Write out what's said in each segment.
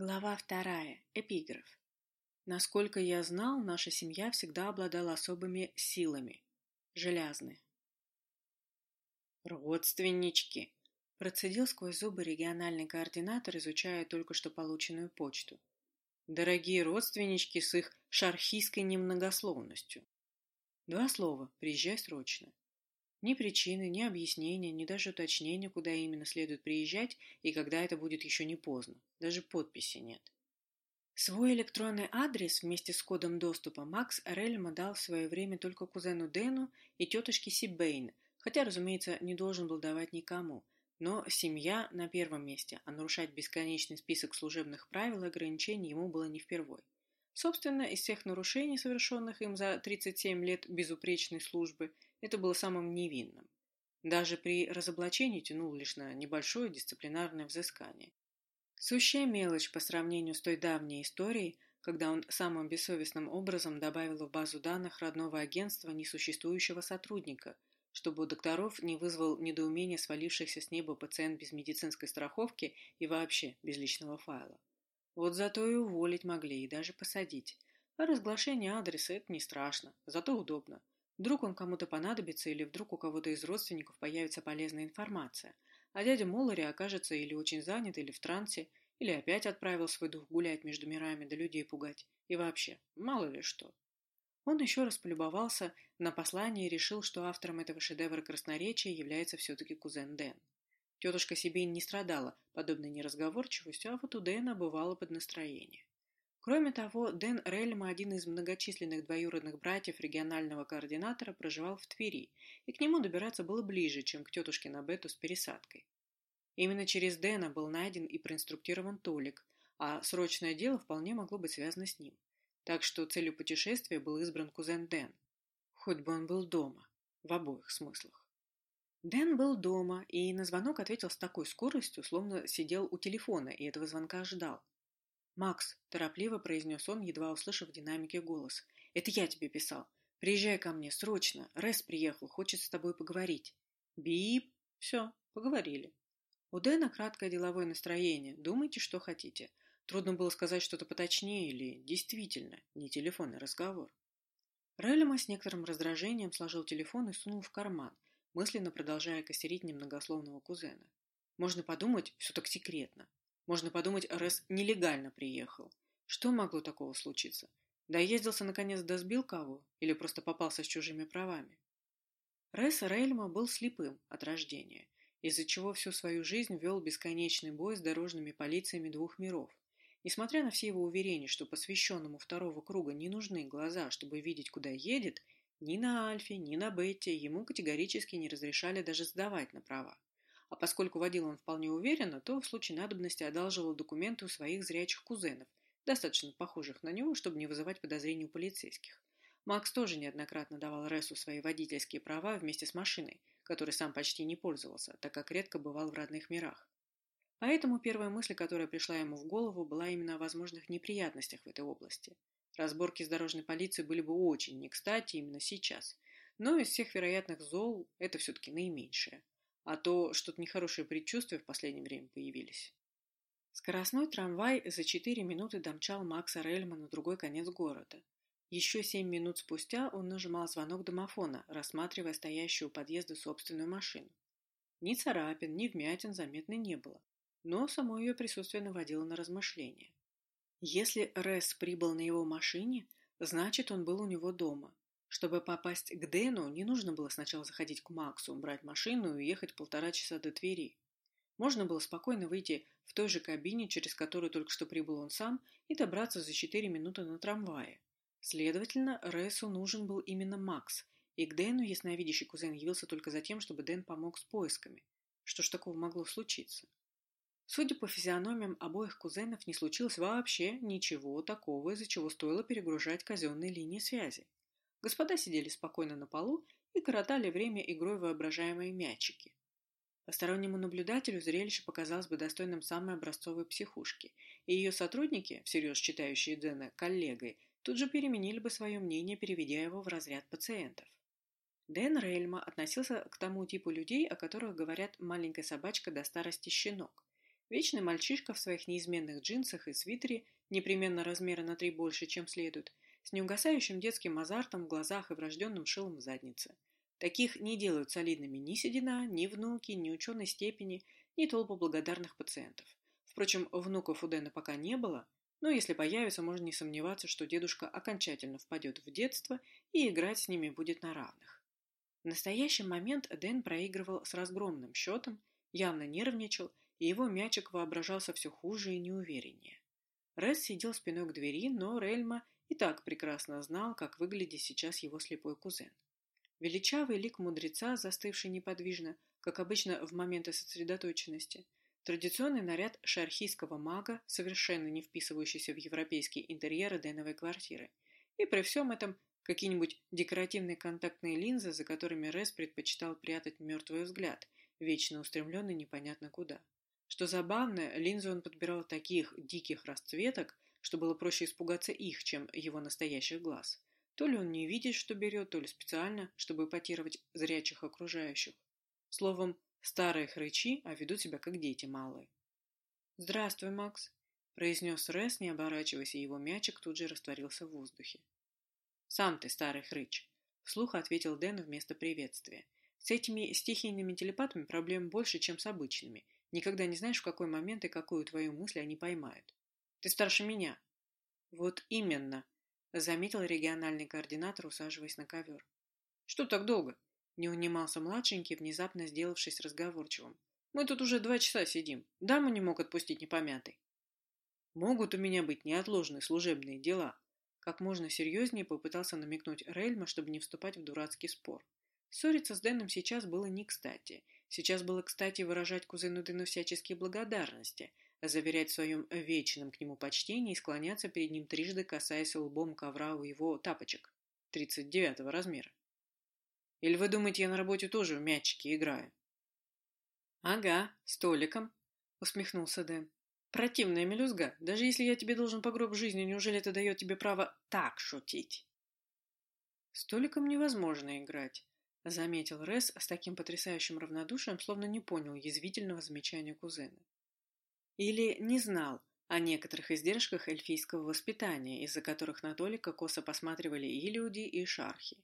Глава вторая. Эпиграф. Насколько я знал, наша семья всегда обладала особыми силами. Железные. «Родственнички!» – процедил сквозь зубы региональный координатор, изучая только что полученную почту. «Дорогие родственнички с их шархийской немногословностью!» Два слова «приезжай срочно». Ни причины, ни объяснения, ни даже уточнения, куда именно следует приезжать и когда это будет еще не поздно. Даже подписи нет. Свой электронный адрес вместе с кодом доступа Макс Рельма дал в свое время только кузену Дэну и тетушке Сибейн, хотя, разумеется, не должен был давать никому. Но семья на первом месте, а нарушать бесконечный список служебных правил и ограничений ему было не впервой. Собственно, из всех нарушений, совершенных им за 37 лет безупречной службы, это было самым невинным. Даже при разоблачении тянул лишь на небольшое дисциплинарное взыскание. Сущая мелочь по сравнению с той давней историей, когда он самым бессовестным образом добавил в базу данных родного агентства несуществующего сотрудника, чтобы у докторов не вызвал недоумения свалившихся с неба пациент без медицинской страховки и вообще без личного файла. Вот зато и уволить могли, и даже посадить. А разглашение адреса – это не страшно, зато удобно. Вдруг он кому-то понадобится, или вдруг у кого-то из родственников появится полезная информация, а дядя Моллари окажется или очень занят, или в трансе, или опять отправил свой дух гулять между мирами, да людей пугать. И вообще, мало ли что. Он еще раз полюбовался на послание и решил, что автором этого шедевра красноречия является все-таки кузен Дэн. Тетушка Сибейн не страдала подобной неразговорчивостью, а вот у Дэна бывало под настроение. Кроме того, Дэн Рельма, один из многочисленных двоюродных братьев регионального координатора, проживал в Твери, и к нему добираться было ближе, чем к тетушке Набету с пересадкой. Именно через Дэна был найден и проинструктирован Толик, а срочное дело вполне могло быть связано с ним. Так что целью путешествия был избран кузен Дэн. Хоть бы он был дома. В обоих смыслах. Дэн был дома и на звонок ответил с такой скоростью, словно сидел у телефона и этого звонка ждал. «Макс», – торопливо произнес он, едва услышав в динамике голос, – «это я тебе писал. Приезжай ко мне, срочно. Рес приехал, хочет с тобой поговорить». «Бип». «Все, поговорили». У Дэна краткое деловое настроение. Думайте, что хотите. Трудно было сказать что-то поточнее или действительно не телефонный разговор. Релема с некоторым раздражением сложил телефон и сунул в карман – мысленно продолжая костерить немногословного кузена. Можно подумать, все так секретно. Можно подумать, Рес нелегально приехал. Что могло такого случиться? Доездился, наконец, до сбил кого? Или просто попался с чужими правами? Рес Рейльма был слепым от рождения, из-за чего всю свою жизнь вел бесконечный бой с дорожными полициями двух миров. Несмотря на все его уверения, что посвященному второго круга не нужны глаза, чтобы видеть, куда едет, ни на Альфе, ни на Бетте ему категорически не разрешали даже сдавать на права. А поскольку водил он вполне уверенно, то в случае надобности одалживал документы у своих зрячих кузенов, достаточно похожих на него, чтобы не вызывать подозрений у полицейских. Макс тоже неоднократно давал Рессу свои водительские права вместе с машиной, которой сам почти не пользовался, так как редко бывал в родных мирах. Поэтому первая мысль, которая пришла ему в голову, была именно о возможных неприятностях в этой области – Разборки с дорожной полицией были бы очень не кстати именно сейчас. Но из всех вероятных зол это все-таки наименьшее. А то что-то нехорошие предчувствия в последнее время появились. Скоростной трамвай за четыре минуты домчал Макса Рельма на другой конец города. Еще семь минут спустя он нажимал звонок домофона, рассматривая стоящую у подъезда собственную машину. Ни царапин, ни вмятин заметно не было, но само ее присутствие наводило на размышления. Если Рес прибыл на его машине, значит, он был у него дома. Чтобы попасть к Дэну, не нужно было сначала заходить к Максу, брать машину и ехать полтора часа до Твери. Можно было спокойно выйти в той же кабине, через которую только что прибыл он сам, и добраться за четыре минуты на трамвае. Следовательно, Ресу нужен был именно Макс, и к Дэну ясновидящий кузен явился только за тем, чтобы Дэн помог с поисками. Что ж такого могло случиться? Судя по физиономиям обоих кузенов, не случилось вообще ничего такого, из-за чего стоило перегружать казенные линии связи. Господа сидели спокойно на полу и коротали время игрой воображаемые мячики. Постороннему наблюдателю зрелище показалось бы достойным самой образцовой психушки, и ее сотрудники, всерьез считающие Дэна коллегой, тут же переменили бы свое мнение, переведя его в разряд пациентов. Дэн Рельма относился к тому типу людей, о которых говорят «маленькая собачка до старости щенок». Вечный мальчишка в своих неизменных джинсах и свитере, непременно размера на три больше, чем следует, с неугасающим детским азартом в глазах и врожденным шилом в заднице. Таких не делают солидными ни седина, ни внуки, ни ученой степени, ни толпа благодарных пациентов. Впрочем, внуков у Дэна пока не было, но если появится, можно не сомневаться, что дедушка окончательно впадет в детство и играть с ними будет на равных. В настоящий момент Дэн проигрывал с разгромным счетом, явно нервничал, и его мячик воображался все хуже и неувереннее. Рес сидел спиной к двери, но Рельма и так прекрасно знал, как выглядит сейчас его слепой кузен. Величавый лик мудреца, застывший неподвижно, как обычно в моменты сосредоточенности, традиционный наряд шархийского мага, совершенно не вписывающийся в европейские интерьеры Дэновой квартиры, и при всем этом какие-нибудь декоративные контактные линзы, за которыми Рес предпочитал прятать мертвый взгляд, вечно устремленный непонятно куда. Что забавно, линзы он подбирал таких диких расцветок, что было проще испугаться их, чем его настоящих глаз. То ли он не видит, что берет, то ли специально, чтобы эпатировать зрячих окружающих. Словом, старые хрычи, а ведут себя как дети малые. «Здравствуй, Макс», — произнес Рес, не оборачиваясь, и его мячик тут же растворился в воздухе. «Сам ты старый хрыч», — вслух ответил Дэн вместо приветствия. «С этими стихийными телепатами проблем больше, чем с обычными. Никогда не знаешь, в какой момент и какую твою мысль они поймают. Ты старше меня». «Вот именно», — заметил региональный координатор, усаживаясь на ковер. «Что так долго?» — не унимался младшенький, внезапно сделавшись разговорчивым. «Мы тут уже два часа сидим. Даму не мог отпустить непомятый». «Могут у меня быть неотложные служебные дела», как можно серьезнее попытался намекнуть Рельма, чтобы не вступать в дурацкий спор. Ссориться с Дэном сейчас было не кстати. Сейчас было кстати выражать кузену Дэну всяческие благодарности — заверять в своем вечном к нему почтении и склоняться перед ним трижды, касаясь лбом ковра у его тапочек 39 размера. Или вы думаете, я на работе тоже в мячики играю? Ага, столиком, усмехнулся Дэн. Противная мелюзга. Даже если я тебе должен по гроб жизни, неужели это дает тебе право так шутить? Столиком невозможно играть, заметил Рес с таким потрясающим равнодушием, словно не понял язвительного замечания кузена. Или не знал о некоторых издержках эльфийского воспитания, из-за которых на Толика косо посматривали и люди, и шархи.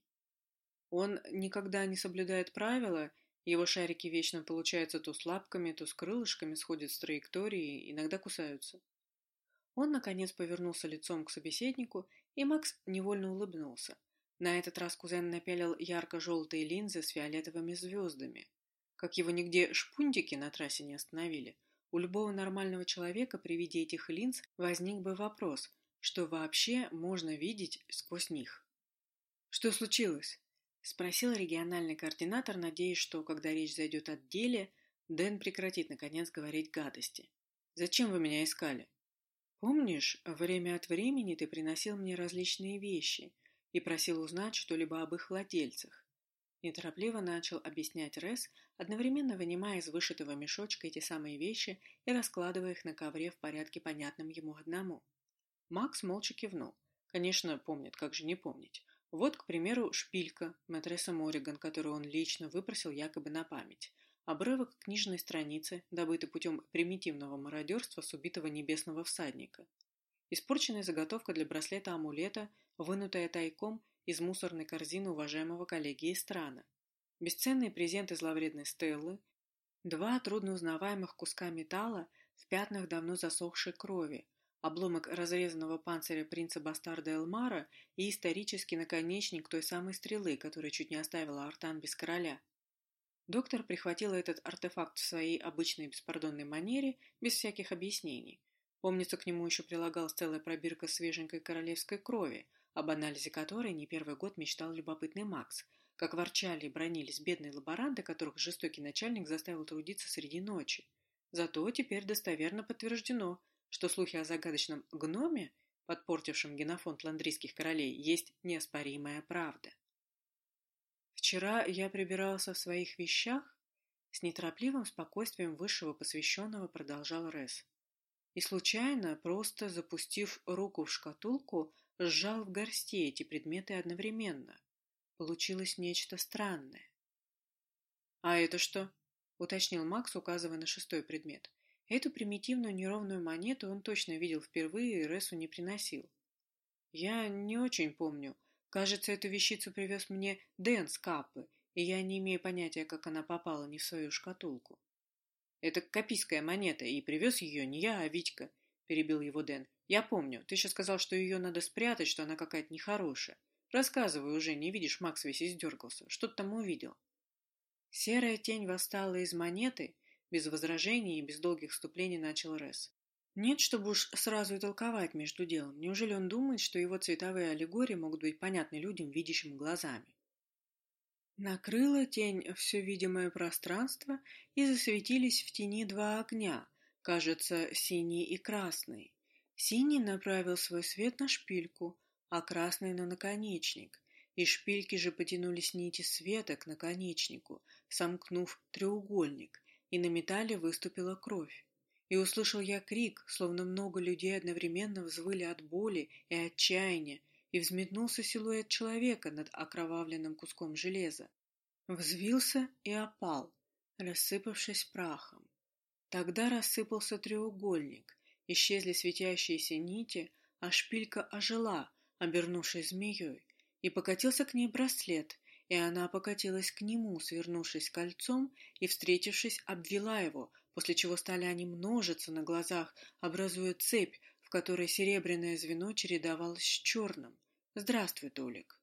Он никогда не соблюдает правила, его шарики вечно получаются то с лапками, то с крылышками, сходят с траектории, иногда кусаются. Он, наконец, повернулся лицом к собеседнику, и Макс невольно улыбнулся. На этот раз кузен напялил ярко-желтые линзы с фиолетовыми звездами. Как его нигде шпунтики на трассе не остановили, у любого нормального человека при виде этих линз возник бы вопрос, что вообще можно видеть сквозь них. «Что случилось?» – спросил региональный координатор, надеясь, что, когда речь зайдет о деле, Дэн прекратит, наконец, говорить гадости. «Зачем вы меня искали?» «Помнишь, время от времени ты приносил мне различные вещи и просил узнать что-либо об их владельцах. Неторопливо начал объяснять Рес, одновременно вынимая из вышитого мешочка эти самые вещи и раскладывая их на ковре в порядке, понятном ему одному. Макс молча кивнул. Конечно, помнит, как же не помнить. Вот, к примеру, шпилька матресса Мориган, которую он лично выпросил якобы на память. Обрывок книжной страницы, добытый путем примитивного мародерства с убитого небесного всадника. Испорченная заготовка для браслета-амулета, вынутая тайком из мусорной корзины уважаемого коллеги из страны. Бесценный презент из зловредной Стеллы, два трудноузнаваемых куска металла в пятнах давно засохшей крови, обломок разрезанного панциря принца-бастарда Элмара и исторический наконечник той самой стрелы, которая чуть не оставила Артан без короля. Доктор прихватил этот артефакт в своей обычной беспардонной манере, без всяких объяснений. Помнится, к нему еще прилагалась целая пробирка свеженькой королевской крови, об анализе которой не первый год мечтал любопытный Макс, как ворчали и бронились бедные лаборанты, которых жестокий начальник заставил трудиться среди ночи. Зато теперь достоверно подтверждено, что слухи о загадочном гноме, подпортившем генофонд ландрийских королей, есть неоспоримая правда. Вчера я прибирался в своих вещах, с неторопливым спокойствием высшего посвященного продолжал Рес. И случайно, просто запустив руку в шкатулку, сжал в горсти эти предметы одновременно. Получилось нечто странное. «А это что?» — уточнил Макс, указывая на шестой предмет. Эту примитивную неровную монету он точно видел впервые и Ресу не приносил. Я не очень помню. Кажется, эту вещицу привез мне Дэн с Каппы, и я не имею понятия, как она попала не в свою шкатулку. Это копийская монета, и привез ее не я, а Витька, перебил его Дэн. Я помню, ты еще сказал, что ее надо спрятать, что она какая-то нехорошая. Рассказывай уже, не видишь, Макс весь издергался. Что ты там увидел? Серая тень восстала из монеты, без возражений и без долгих вступлений начал Рес. Нет, чтобы уж сразу и толковать между делом. Неужели он думает, что его цветовые аллегории могут быть понятны людям, видящим глазами? Накрыла тень все видимое пространство, и засветились в тени два огня, кажется, синий и красный. Синий направил свой свет на шпильку, а красный — на наконечник. И шпильки же потянулись нити света к наконечнику, сомкнув треугольник, и на металле выступила кровь. И услышал я крик, словно много людей одновременно взвыли от боли и отчаяния, и взметнулся силуэт человека над окровавленным куском железа. Взвился и опал, рассыпавшись прахом. Тогда рассыпался треугольник, исчезли светящиеся нити, а шпилька ожила, обернувшись змеей, и покатился к ней браслет, и она покатилась к нему, свернувшись кольцом и, встретившись, обвела его, после чего стали они множиться на глазах, образуя цепь, в которой серебряное звено чередовалось с черным. «Здравствуй, Толик!»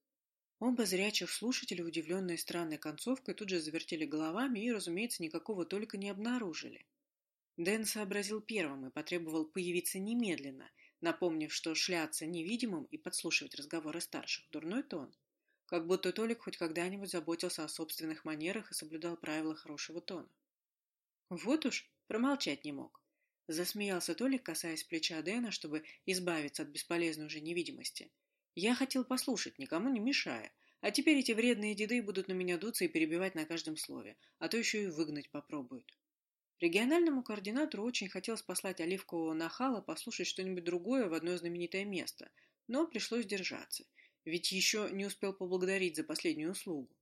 Оба зрячих слушателя, удивленные странной концовкой, тут же завертели головами и, разумеется, никакого Толика не обнаружили. Дэн сообразил первым и потребовал появиться немедленно, напомнив, что шляться невидимым и подслушивать разговоры старших – дурной тон. Как будто Толик хоть когда-нибудь заботился о собственных манерах и соблюдал правила хорошего тона. Вот уж, промолчать не мог. Засмеялся Толик, касаясь плеча Дэна, чтобы избавиться от бесполезной уже невидимости. Я хотел послушать, никому не мешая, а теперь эти вредные деды будут на меня дуться и перебивать на каждом слове, а то еще и выгнать попробуют. Региональному координатору очень хотелось послать оливкового нахала послушать что-нибудь другое в одно знаменитое место, но пришлось держаться – ведь еще не успел поблагодарить за последнюю услугу.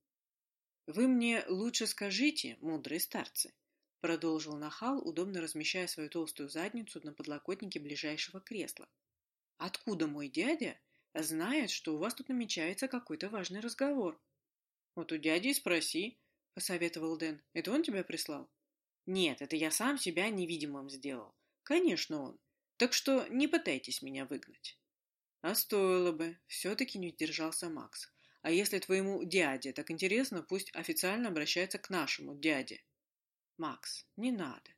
«Вы мне лучше скажите, мудрые старцы», — продолжил Нахал, удобно размещая свою толстую задницу на подлокотнике ближайшего кресла. «Откуда мой дядя знает, что у вас тут намечается какой-то важный разговор?» «Вот у дяди и спроси», — посоветовал Дэн. «Это он тебя прислал?» «Нет, это я сам себя невидимым сделал. Конечно, он. Так что не пытайтесь меня выгнать». А стоило бы. Все-таки не сдержался Макс. А если твоему дяде так интересно, пусть официально обращается к нашему дяде. Макс, не надо.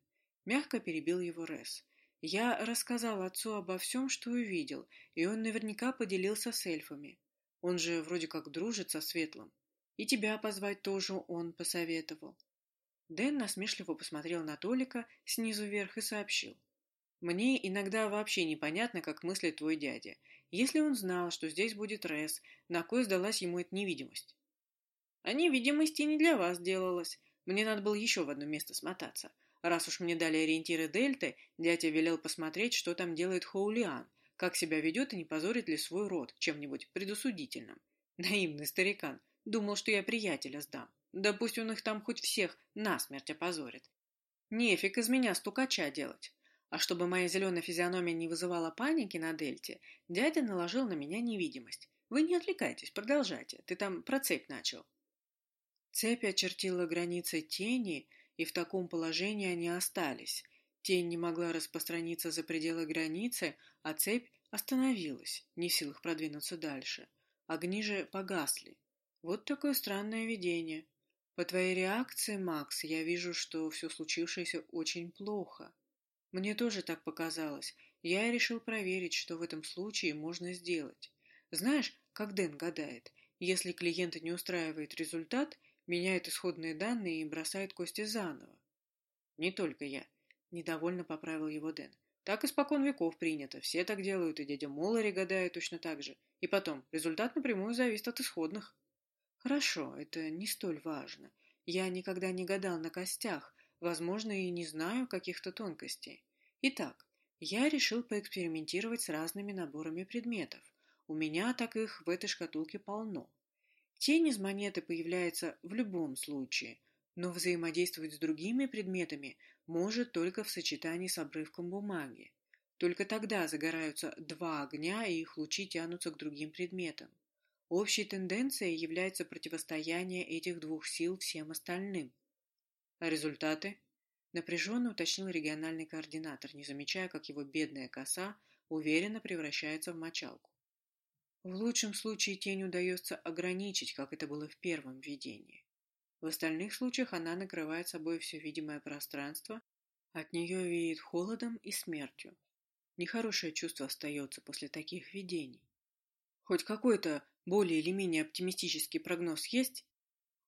Мягко перебил его Рес. Я рассказал отцу обо всем, что увидел, и он наверняка поделился с эльфами. Он же вроде как дружит со Светлым. И тебя позвать тоже он посоветовал. Дэн насмешливо посмотрел на Толика снизу вверх и сообщил. Мне иногда вообще непонятно, как мыслит твой дядя. Если он знал, что здесь будет Рес, на кой сдалась ему эта невидимость? А невидимость и не для вас делалась. Мне надо было еще в одно место смотаться. Раз уж мне дали ориентиры Дельты, дядя велел посмотреть, что там делает Хоулиан, как себя ведет и не позорит ли свой род чем-нибудь предусудительным. Наивный старикан. Думал, что я приятеля сдам. Да пусть он их там хоть всех насмерть опозорит. Нефиг из меня стукача делать. А чтобы моя зеленая физиономия не вызывала паники на дельте, дядя наложил на меня невидимость. Вы не отвлекайтесь, продолжайте. Ты там про цепь начал. Цепь очертила границы тени, и в таком положении они остались. Тень не могла распространиться за пределы границы, а цепь остановилась, не в силах продвинуться дальше. Огни же погасли. Вот такое странное видение. По твоей реакции, Макс, я вижу, что все случившееся очень плохо. Мне тоже так показалось. Я решил проверить, что в этом случае можно сделать. Знаешь, как Дэн гадает, если клиента не устраивает результат, меняет исходные данные и бросает кости заново. Не только я. Недовольно поправил его Дэн. Так испокон веков принято. Все так делают, и дядя Моллари гадает точно так же. И потом, результат напрямую зависит от исходных. Хорошо, это не столь важно. Я никогда не гадал на костях, Возможно, и не знаю каких-то тонкостей. Итак, я решил поэкспериментировать с разными наборами предметов. У меня так их в этой шкатулке полно. Тень из монеты появляется в любом случае. но взаимодействовать с другими предметами может только в сочетании с обрывком бумаги. Только тогда загораются два огня, и их лучи тянутся к другим предметам. Общей тенденцией является противостояние этих двух сил всем остальным. А результаты? Напряженно уточнил региональный координатор, не замечая, как его бедная коса уверенно превращается в мочалку. В лучшем случае тень удается ограничить, как это было в первом видении. В остальных случаях она накрывает собой все видимое пространство, от нее веет холодом и смертью. Нехорошее чувство остается после таких видений. Хоть какой-то более или менее оптимистический прогноз есть?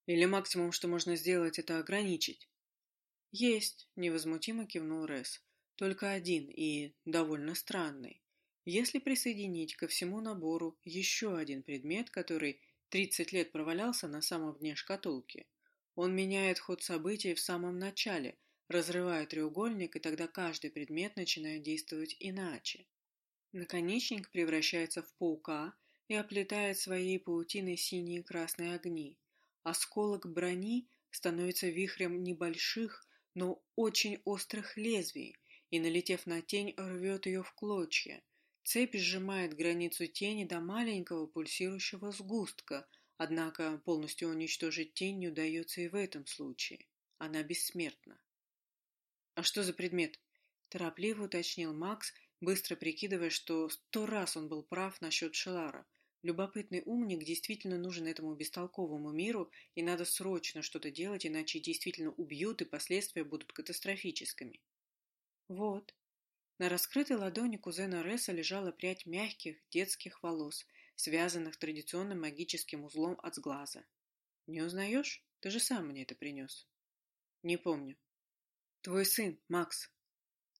Или максимум, что можно сделать, это ограничить? Есть, невозмутимо кивнул Рес. Только один и довольно странный. Если присоединить ко всему набору еще один предмет, который 30 лет провалялся на самом дне шкатулки, он меняет ход событий в самом начале, разрывая треугольник, и тогда каждый предмет начинает действовать иначе. Наконечник превращается в паука и оплетает своей паутиной синие и красные огни. Осколок брони становится вихрем небольших, но очень острых лезвий, и, налетев на тень, рвет ее в клочья. Цепь сжимает границу тени до маленького пульсирующего сгустка – Однако полностью уничтожить тень не удается и в этом случае. Она бессмертна. «А что за предмет?» – торопливо уточнил Макс, быстро прикидывая, что сто раз он был прав насчет Шелара. Любопытный умник действительно нужен этому бестолковому миру, и надо срочно что-то делать, иначе действительно убьют, и последствия будут катастрофическими. Вот. На раскрытой ладони кузена Ресса лежала прядь мягких детских волос, связанных традиционным магическим узлом от сглаза. Не узнаешь? Ты же сам мне это принес. Не помню. Твой сын, Макс.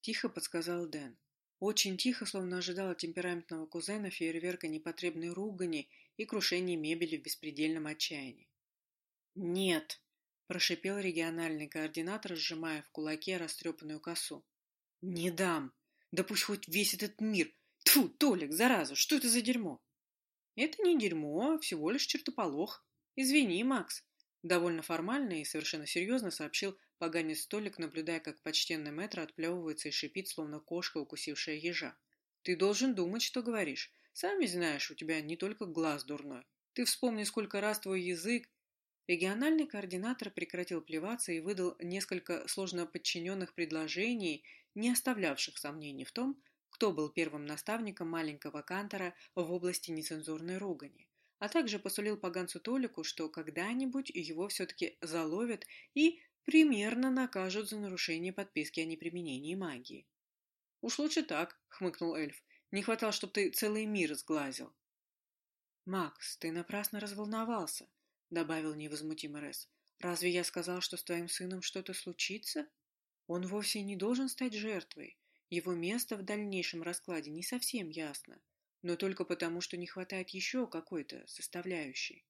Тихо подсказал Дэн. Очень тихо, словно ожидал от темпераментного кузена фейерверка непотребной ругани и крушения мебели в беспредельном отчаянии. «Нет!» – прошипел региональный координатор, сжимая в кулаке растрепанную косу. «Не дам! Да пусть хоть весь этот мир! Тьфу, Толик, зараза, что это за дерьмо?» Это не дерьмо, а всего лишь чертополох. Извини, Макс. Довольно формально и совершенно серьезно сообщил поганец столик, наблюдая, как почтенный мэтр отплевывается и шипит, словно кошка, укусившая ежа. Ты должен думать, что говоришь. Сам ведь знаешь, у тебя не только глаз дурной. Ты вспомни, сколько раз твой язык... Региональный координатор прекратил плеваться и выдал несколько сложно подчиненных предложений, не оставлявших сомнений в том, кто был первым наставником маленького Кантора в области нецензурной ругани, а также посулил поганцу Толику, что когда-нибудь его все-таки заловят и примерно накажут за нарушение подписки о неприменении магии. «Уж лучше так», — хмыкнул эльф. «Не хватало, чтобы ты целый мир сглазил». «Макс, ты напрасно разволновался», — добавил невозмутимо Рес. «Разве я сказал, что с твоим сыном что-то случится? Он вовсе не должен стать жертвой. Его место в дальнейшем раскладе не совсем ясно, но только потому, что не хватает еще какой-то составляющей.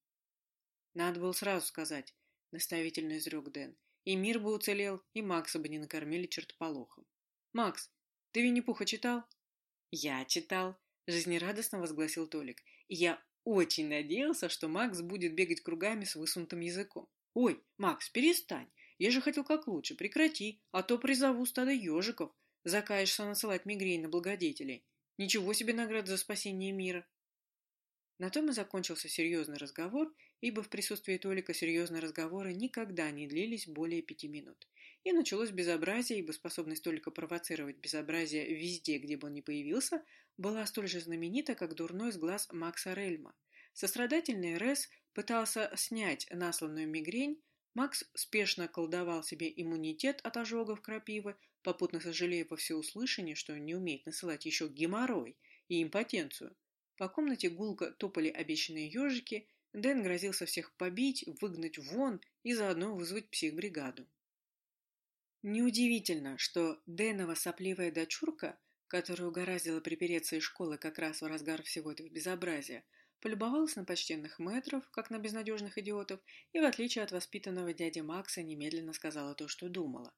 Надо было сразу сказать, наставительно изрек Дэн, и мир бы уцелел, и Макса бы не накормили чертополохом. Макс, ты Винни-Пуха читал? Я читал, жизнерадостно возгласил Толик, и я очень надеялся, что Макс будет бегать кругами с высунутым языком. Ой, Макс, перестань, я же хотел как лучше, прекрати, а то призову стадо ежиков, Закаешься насылать мигрень на благодетелей. Ничего себе награда за спасение мира. На том и закончился серьезный разговор, ибо в присутствии Толика серьезные разговоры никогда не длились более пяти минут. И началось безобразие, ибо способность Толика провоцировать безобразие везде, где бы он ни появился, была столь же знаменита, как дурной с Макса Рельма. Сострадательный Рес пытался снять насланную мигрень, Макс спешно колдовал себе иммунитет от ожогов крапивы, попутно сожалея во всеуслышание, что не умеет насылать еще геморрой и импотенцию. По комнате гулко топали обещанные ежики, Дэн грозился всех побить, выгнать вон и заодно вызвать психбригаду. Неудивительно, что Дэнова сопливая дочурка, которая угораздила припереться из школы как раз в разгар всего этого безобразия, полюбовалась на почтенных мэтров, как на безнадежных идиотов, и, в отличие от воспитанного дяди Макса, немедленно сказала то, что думала.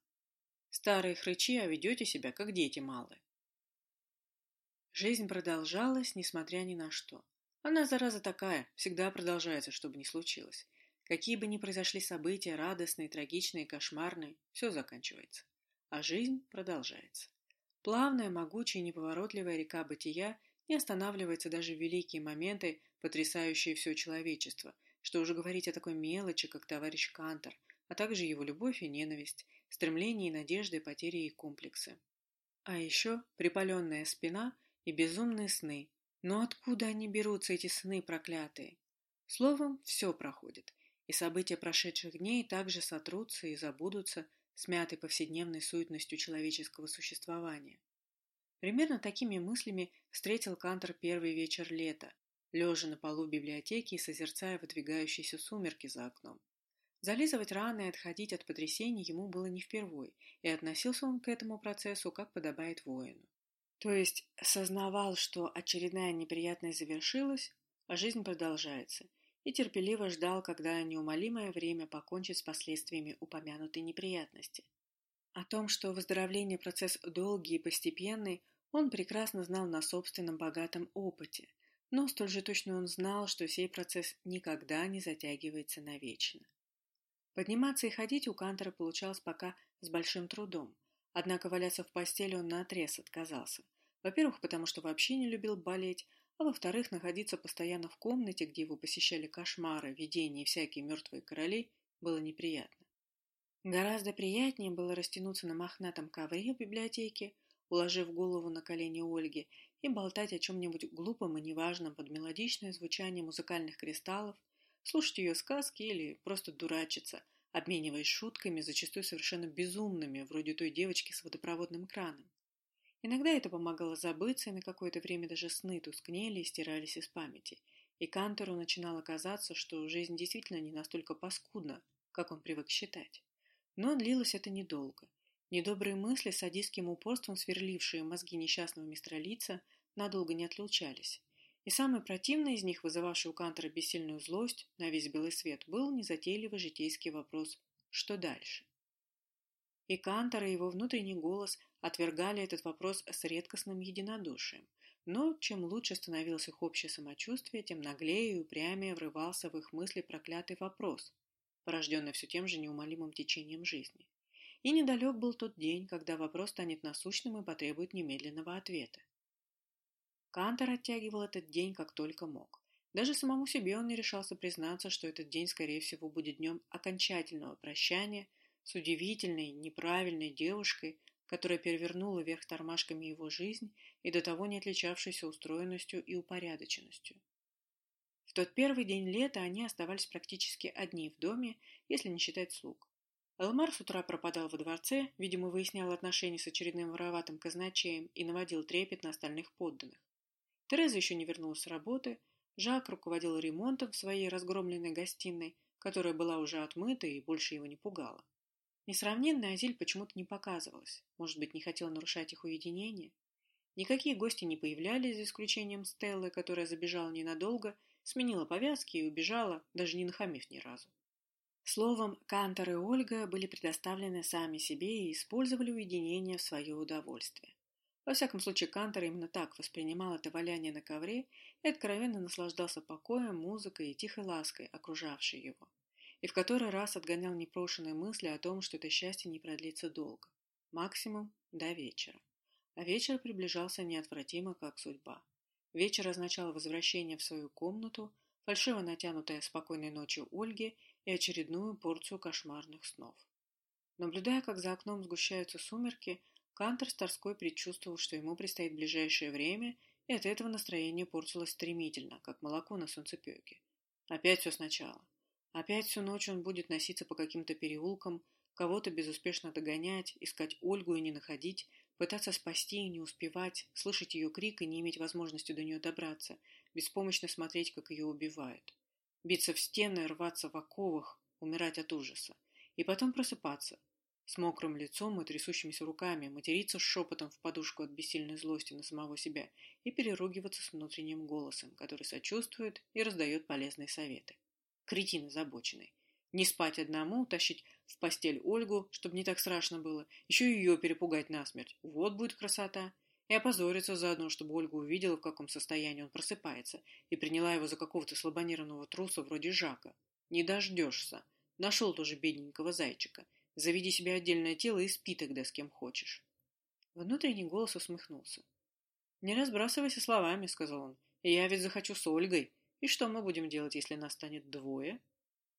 «Старые хрычи, а ведете себя, как дети малые». Жизнь продолжалась, несмотря ни на что. Она, зараза такая, всегда продолжается, что бы ни случилось. Какие бы ни произошли события, радостные, трагичные, кошмарные, все заканчивается. А жизнь продолжается. Плавная, могучая, неповоротливая река бытия не останавливается даже в великие моменты, потрясающие все человечество, что уже говорить о такой мелочи, как товарищ Кантор, а также его любовь и ненависть, стремление и надежды, потери и комплексы. А еще припаленная спина и безумные сны. Но откуда они берутся, эти сны проклятые? Словом, все проходит, и события прошедших дней также сотрутся и забудутся, смятой повседневной суетностью человеческого существования. Примерно такими мыслями встретил Кантор первый вечер лета, лежа на полу библиотеки и созерцая выдвигающиеся сумерки за окном. Зализывать раны и отходить от потрясений ему было не впервой, и относился он к этому процессу, как подобает воину. То есть сознавал, что очередная неприятность завершилась, а жизнь продолжается, и терпеливо ждал, когда неумолимое время покончит с последствиями упомянутой неприятности. О том, что выздоровление – процесс долгий и постепенный, он прекрасно знал на собственном богатом опыте, но столь же точно он знал, что сей процесс никогда не затягивается навечно. Подниматься и ходить у Кантера получалось пока с большим трудом, однако валяться в постели он наотрез отказался. Во-первых, потому что вообще не любил болеть, а во-вторых, находиться постоянно в комнате, где его посещали кошмары, видения и всякие мертвые короли, было неприятно. Гораздо приятнее было растянуться на мохнатом ковре в библиотеке, уложив голову на колени Ольги и болтать о чем-нибудь глупом и неважном под мелодичное звучание музыкальных кристаллов, слушать ее сказки или просто дурачиться, обмениваясь шутками, зачастую совершенно безумными, вроде той девочки с водопроводным краном. Иногда это помогало забыться, и на какое-то время даже сны тускнели и стирались из памяти, и Кантору начинало казаться, что жизнь действительно не настолько паскудна, как он привык считать. Но длилось это недолго. Недобрые мысли, садистским упорством сверлившие мозги несчастного мистера Лица, надолго не отлучались. И самый противный из них, вызывавший у Кантера бессильную злость на весь белый свет, был незатейливый житейский вопрос «что дальше?». И Кантор и его внутренний голос отвергали этот вопрос с редкостным единодушием. Но чем лучше становилось их общее самочувствие, тем наглее и упрямее врывался в их мысли проклятый вопрос, порожденный все тем же неумолимым течением жизни. И недалек был тот день, когда вопрос станет насущным и потребует немедленного ответа. Кантор оттягивал этот день как только мог. Даже самому себе он не решался признаться, что этот день, скорее всего, будет днем окончательного прощания с удивительной, неправильной девушкой, которая перевернула вверх тормашками его жизнь и до того не отличавшейся устроенностью и упорядоченностью. В тот первый день лета они оставались практически одни в доме, если не считать слуг. Элмар с утра пропадал во дворце, видимо, выяснял отношения с очередным вороватым казначеем и наводил трепет на остальных подданных. Тереза еще не вернулась с работы, Жак руководил ремонтом в своей разгромленной гостиной, которая была уже отмыта и больше его не пугала. Несравненная Азиль почему-то не показывалась, может быть, не хотела нарушать их уединение. Никакие гости не появлялись, за исключением Стеллы, которая забежала ненадолго сменила повязки и убежала, даже не нахамив ни разу. Словом, Кантор и Ольга были предоставлены сами себе и использовали уединение в свое удовольствие. Во всяком случае, Кантор именно так воспринимал это валяние на ковре и откровенно наслаждался покоем, музыкой и тихой лаской, окружавшей его. И в который раз отгонял непрошенные мысли о том, что это счастье не продлится долго. Максимум до вечера. А вечер приближался неотвратимо, как судьба. Вечер означал возвращение в свою комнату, фальшиво натянутая спокойной ночью Ольги и очередную порцию кошмарных снов. Наблюдая, как за окном сгущаются сумерки, Кантор с тоской предчувствовал, что ему предстоит ближайшее время, и от этого настроение портилось стремительно, как молоко на солнцепеке. Опять все сначала. Опять всю ночь он будет носиться по каким-то переулкам, кого-то безуспешно догонять, искать Ольгу и не находить, Пытаться спасти и не успевать, слышать ее крик и не иметь возможности до нее добраться, беспомощно смотреть, как ее убивают. Биться в стены, рваться в оковах, умирать от ужаса. И потом просыпаться, с мокрым лицом и трясущимися руками, материться шепотом в подушку от бессильной злости на самого себя и переругиваться с внутренним голосом, который сочувствует и раздает полезные советы. Кретин озабоченный. Не спать одному, тащить в постель Ольгу, чтобы не так страшно было, еще и ее перепугать насмерть. Вот будет красота. И опозориться заодно, чтобы Ольга увидела, в каком состоянии он просыпается, и приняла его за какого-то слабонервного труса вроде Жака. Не дождешься. Нашел тоже бедненького зайчика. Заведи себе отдельное тело и спи тогда с кем хочешь. Внутренний голос усмехнулся. «Не разбрасывайся словами», — сказал он. «Я ведь захочу с Ольгой. И что мы будем делать, если нас станет двое?»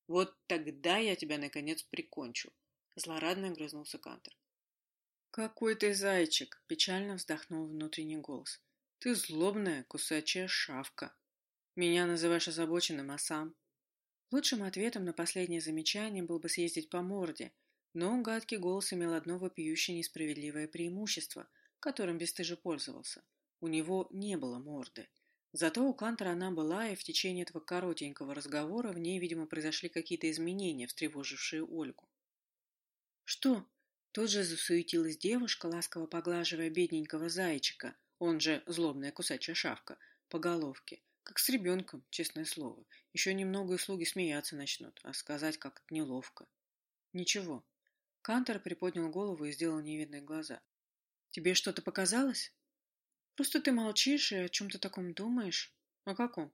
«Вот тогда я тебя, наконец, прикончу», — злорадно огрызнулся Кантер. «Какой ты зайчик!» — печально вздохнул внутренний голос. «Ты злобная кусачая шавка. Меня называешь озабоченным, а сам?» Лучшим ответом на последнее замечание был бы съездить по морде, но гадкий голос имел одно вопиющее несправедливое преимущество, которым бесстыже пользовался. У него не было морды. Зато у Кантера она была, и в течение этого коротенького разговора в ней, видимо, произошли какие-то изменения, встревожившие Ольгу. «Что?» Тут же засуетилась девушка, ласково поглаживая бедненького зайчика, он же злобная кусачая шавка, по головке, как с ребенком, честное слово. Еще немного и слуги смеяться начнут, а сказать как-то неловко. Ничего. Кантор приподнял голову и сделал невидные глаза. Тебе что-то показалось? Просто ты молчишь и о чем-то таком думаешь. О каком?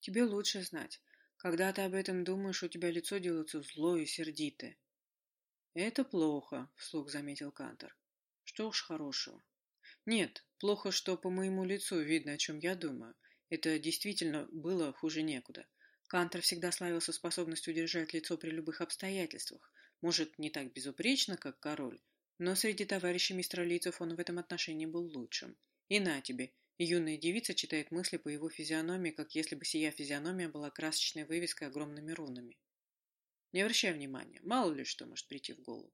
Тебе лучше знать. Когда ты об этом думаешь, у тебя лицо делается злое и сердитое. Это плохо, вслух заметил Кантор. Что уж хорошего. Нет, плохо, что по моему лицу видно, о чем я думаю. Это действительно было хуже некуда. Кантер всегда славился способностью держать лицо при любых обстоятельствах. Может, не так безупречно, как король, но среди товарищей мистралийцев он в этом отношении был лучшим. И на тебе, юная девица читает мысли по его физиономии, как если бы сия физиономия была красочной вывеской огромными рунами. Не обращай внимания, мало ли что может прийти в голову.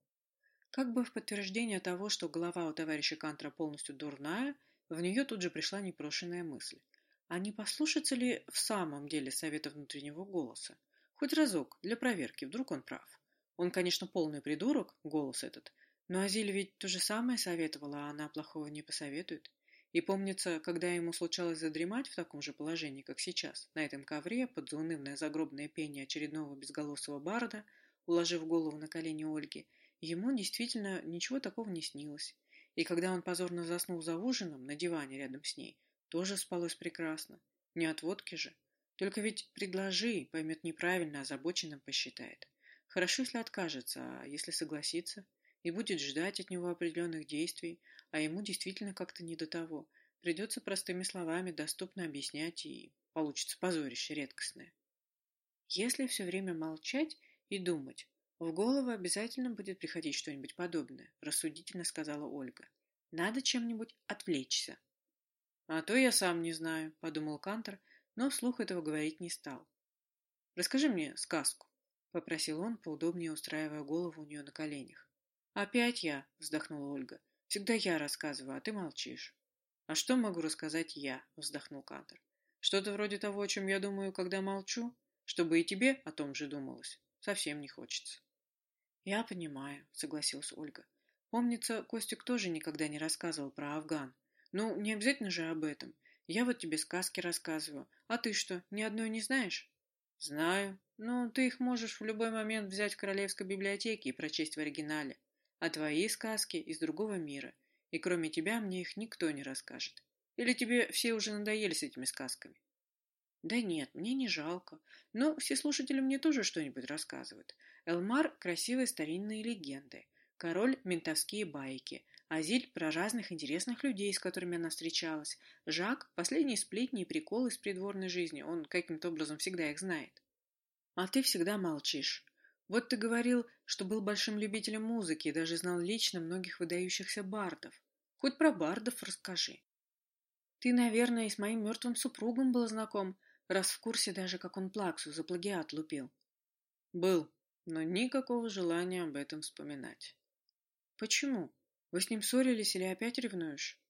Как бы в подтверждение того, что голова у товарища Кантра полностью дурная, в нее тут же пришла непрошенная мысль. А не послушаться ли в самом деле совета внутреннего голоса? Хоть разок, для проверки, вдруг он прав. Он, конечно, полный придурок, голос этот, но Азиль ведь то же самое советовала, а она плохого не посоветует. И помнится, когда ему случалось задремать в таком же положении, как сейчас, на этом ковре, под заунывное загробное пение очередного безголосого барда, уложив голову на колени Ольги, ему действительно ничего такого не снилось. И когда он позорно заснул за ужином на диване рядом с ней, тоже спалось прекрасно. Не от водки же. Только ведь предложи, поймет неправильно, озабоченным посчитает. Хорошо, если откажется, а если согласится и будет ждать от него определенных действий, а ему действительно как-то не до того. Придется простыми словами доступно объяснять, и получится позорище редкостное. Если все время молчать и думать, в голову обязательно будет приходить что-нибудь подобное, рассудительно сказала Ольга. Надо чем-нибудь отвлечься. «А то я сам не знаю», — подумал Кантор, но вслух этого говорить не стал. «Расскажи мне сказку», — попросил он, поудобнее устраивая голову у нее на коленях. «Опять я», — вздохнула Ольга. «Всегда я рассказываю, а ты молчишь». «А что могу рассказать я?» — вздохнул Кантор. «Что-то вроде того, о чем я думаю, когда молчу? Чтобы и тебе о том же думалось. Совсем не хочется». «Я понимаю», — согласилась Ольга. «Помнится, Костик тоже никогда не рассказывал про Афган. Ну, не обязательно же об этом. Я вот тебе сказки рассказываю. А ты что, ни одной не знаешь? Знаю. Ну, ты их можешь в любой момент взять в Королевской библиотеке и прочесть в оригинале. А твои сказки из другого мира. И кроме тебя мне их никто не расскажет. Или тебе все уже надоели с этими сказками? Да нет, мне не жалко. Но все слушатели мне тоже что-нибудь рассказывают. Элмар – красивые старинные легенды. Король – ментовские байки. Азиль про разных интересных людей, с которыми она встречалась. Жак – последние сплетни и приколы из придворной жизни. Он каким-то образом всегда их знает. А ты всегда молчишь. Вот ты говорил, что был большим любителем музыки и даже знал лично многих выдающихся бардов. Хоть про бардов расскажи. Ты, наверное, и с моим мертвым супругом был знаком, раз в курсе даже, как он плаксу за плагиат лупил. Был, но никакого желания об этом вспоминать. Почему? Вы с ним ссорились или опять ревнуешь?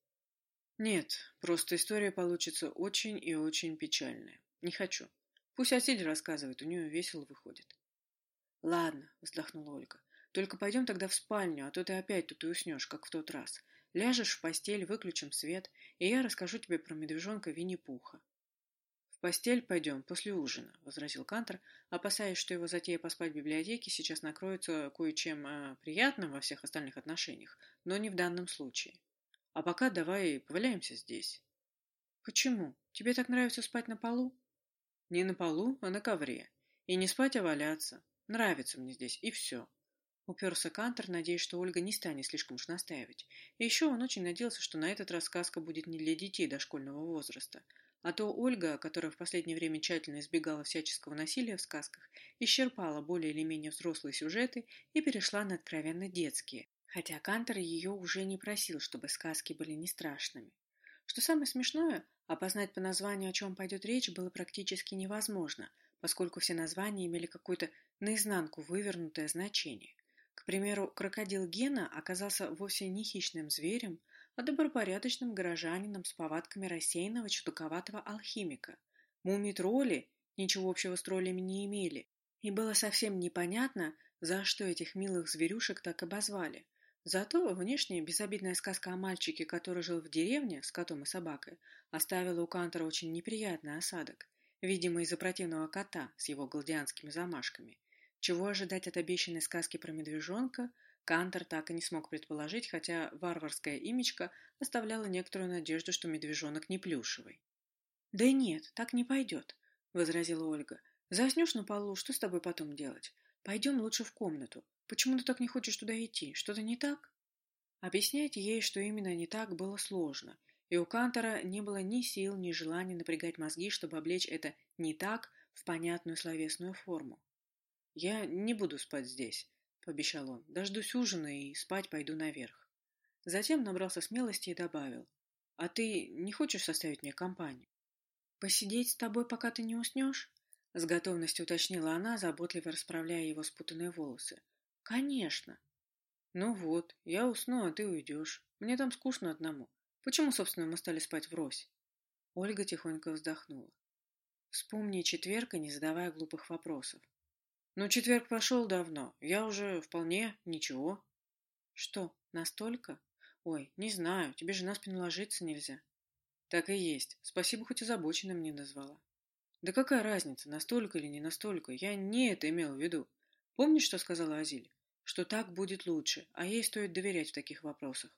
Нет, просто история получится очень и очень печальная. Не хочу. Пусть Асиль рассказывает, у нее весело выходит. Ладно, вздохнула Ольга. Только пойдем тогда в спальню, а то ты опять тут и уснешь, как в тот раз. Ляжешь в постель, выключим свет, и я расскажу тебе про медвежонка Винни-Пуха. «В постель пойдем после ужина», — возразил Кантер, опасаясь, что его затея поспать в библиотеке сейчас накроется кое-чем э, приятным во всех остальных отношениях, но не в данном случае. «А пока давай поваляемся здесь». «Почему? Тебе так нравится спать на полу?» «Не на полу, а на ковре. И не спать, а валяться. Нравится мне здесь, и все. Уперся Кантор, надеясь, что Ольга не станет слишком уж настаивать. И еще он очень надеялся, что на этот раз сказка будет не для детей дошкольного возраста. А то Ольга, которая в последнее время тщательно избегала всяческого насилия в сказках, исчерпала более или менее взрослые сюжеты и перешла на откровенно детские, хотя Кантор ее уже не просил, чтобы сказки были не страшными. Что самое смешное, опознать по названию, о чем пойдет речь, было практически невозможно, поскольку все названия имели какое-то наизнанку вывернутое значение. К примеру, крокодил Гена оказался вовсе не хищным зверем, а добропорядочным горожанином с повадками рассеянного чудаковатого алхимика. Муми-тролли ничего общего с троллями не имели, и было совсем непонятно, за что этих милых зверюшек так обозвали. Зато внешняя безобидная сказка о мальчике, который жил в деревне с котом и собакой, оставила у Кантора очень неприятный осадок, видимо, из-за противного кота с его галдианскими замашками. Чего ожидать от обещанной сказки про медвежонка, Кантор так и не смог предположить, хотя варварская имечка оставляла некоторую надежду, что медвежонок не плюшевый. «Да нет, так не пойдет», — возразила Ольга. «Заснешь на полу, что с тобой потом делать? Пойдем лучше в комнату. Почему ты так не хочешь туда идти? Что-то не так?» Объяснять ей, что именно не так, было сложно, и у Кантора не было ни сил, ни желания напрягать мозги, чтобы облечь это «не так» в понятную словесную форму. «Я не буду спать здесь», — пообещал он. «Дождусь ужина и спать пойду наверх». Затем набрался смелости и добавил. «А ты не хочешь составить мне компанию?» «Посидеть с тобой, пока ты не уснешь?» С готовностью уточнила она, заботливо расправляя его спутанные волосы. «Конечно!» «Ну вот, я усну, а ты уйдешь. Мне там скучно одному. Почему, собственно, мы стали спать врозь?» Ольга тихонько вздохнула. «Вспомни четверг и не задавая глупых вопросов. Ну, четверг прошел давно. Я уже вполне ничего. Что, настолько? Ой, не знаю, тебе же на спину ложиться нельзя. Так и есть. Спасибо, хоть озабоченным не назвала. Да какая разница, настолько или не настолько? Я не это имел в виду. Помнишь, что сказала Азиль? Что так будет лучше, а ей стоит доверять в таких вопросах.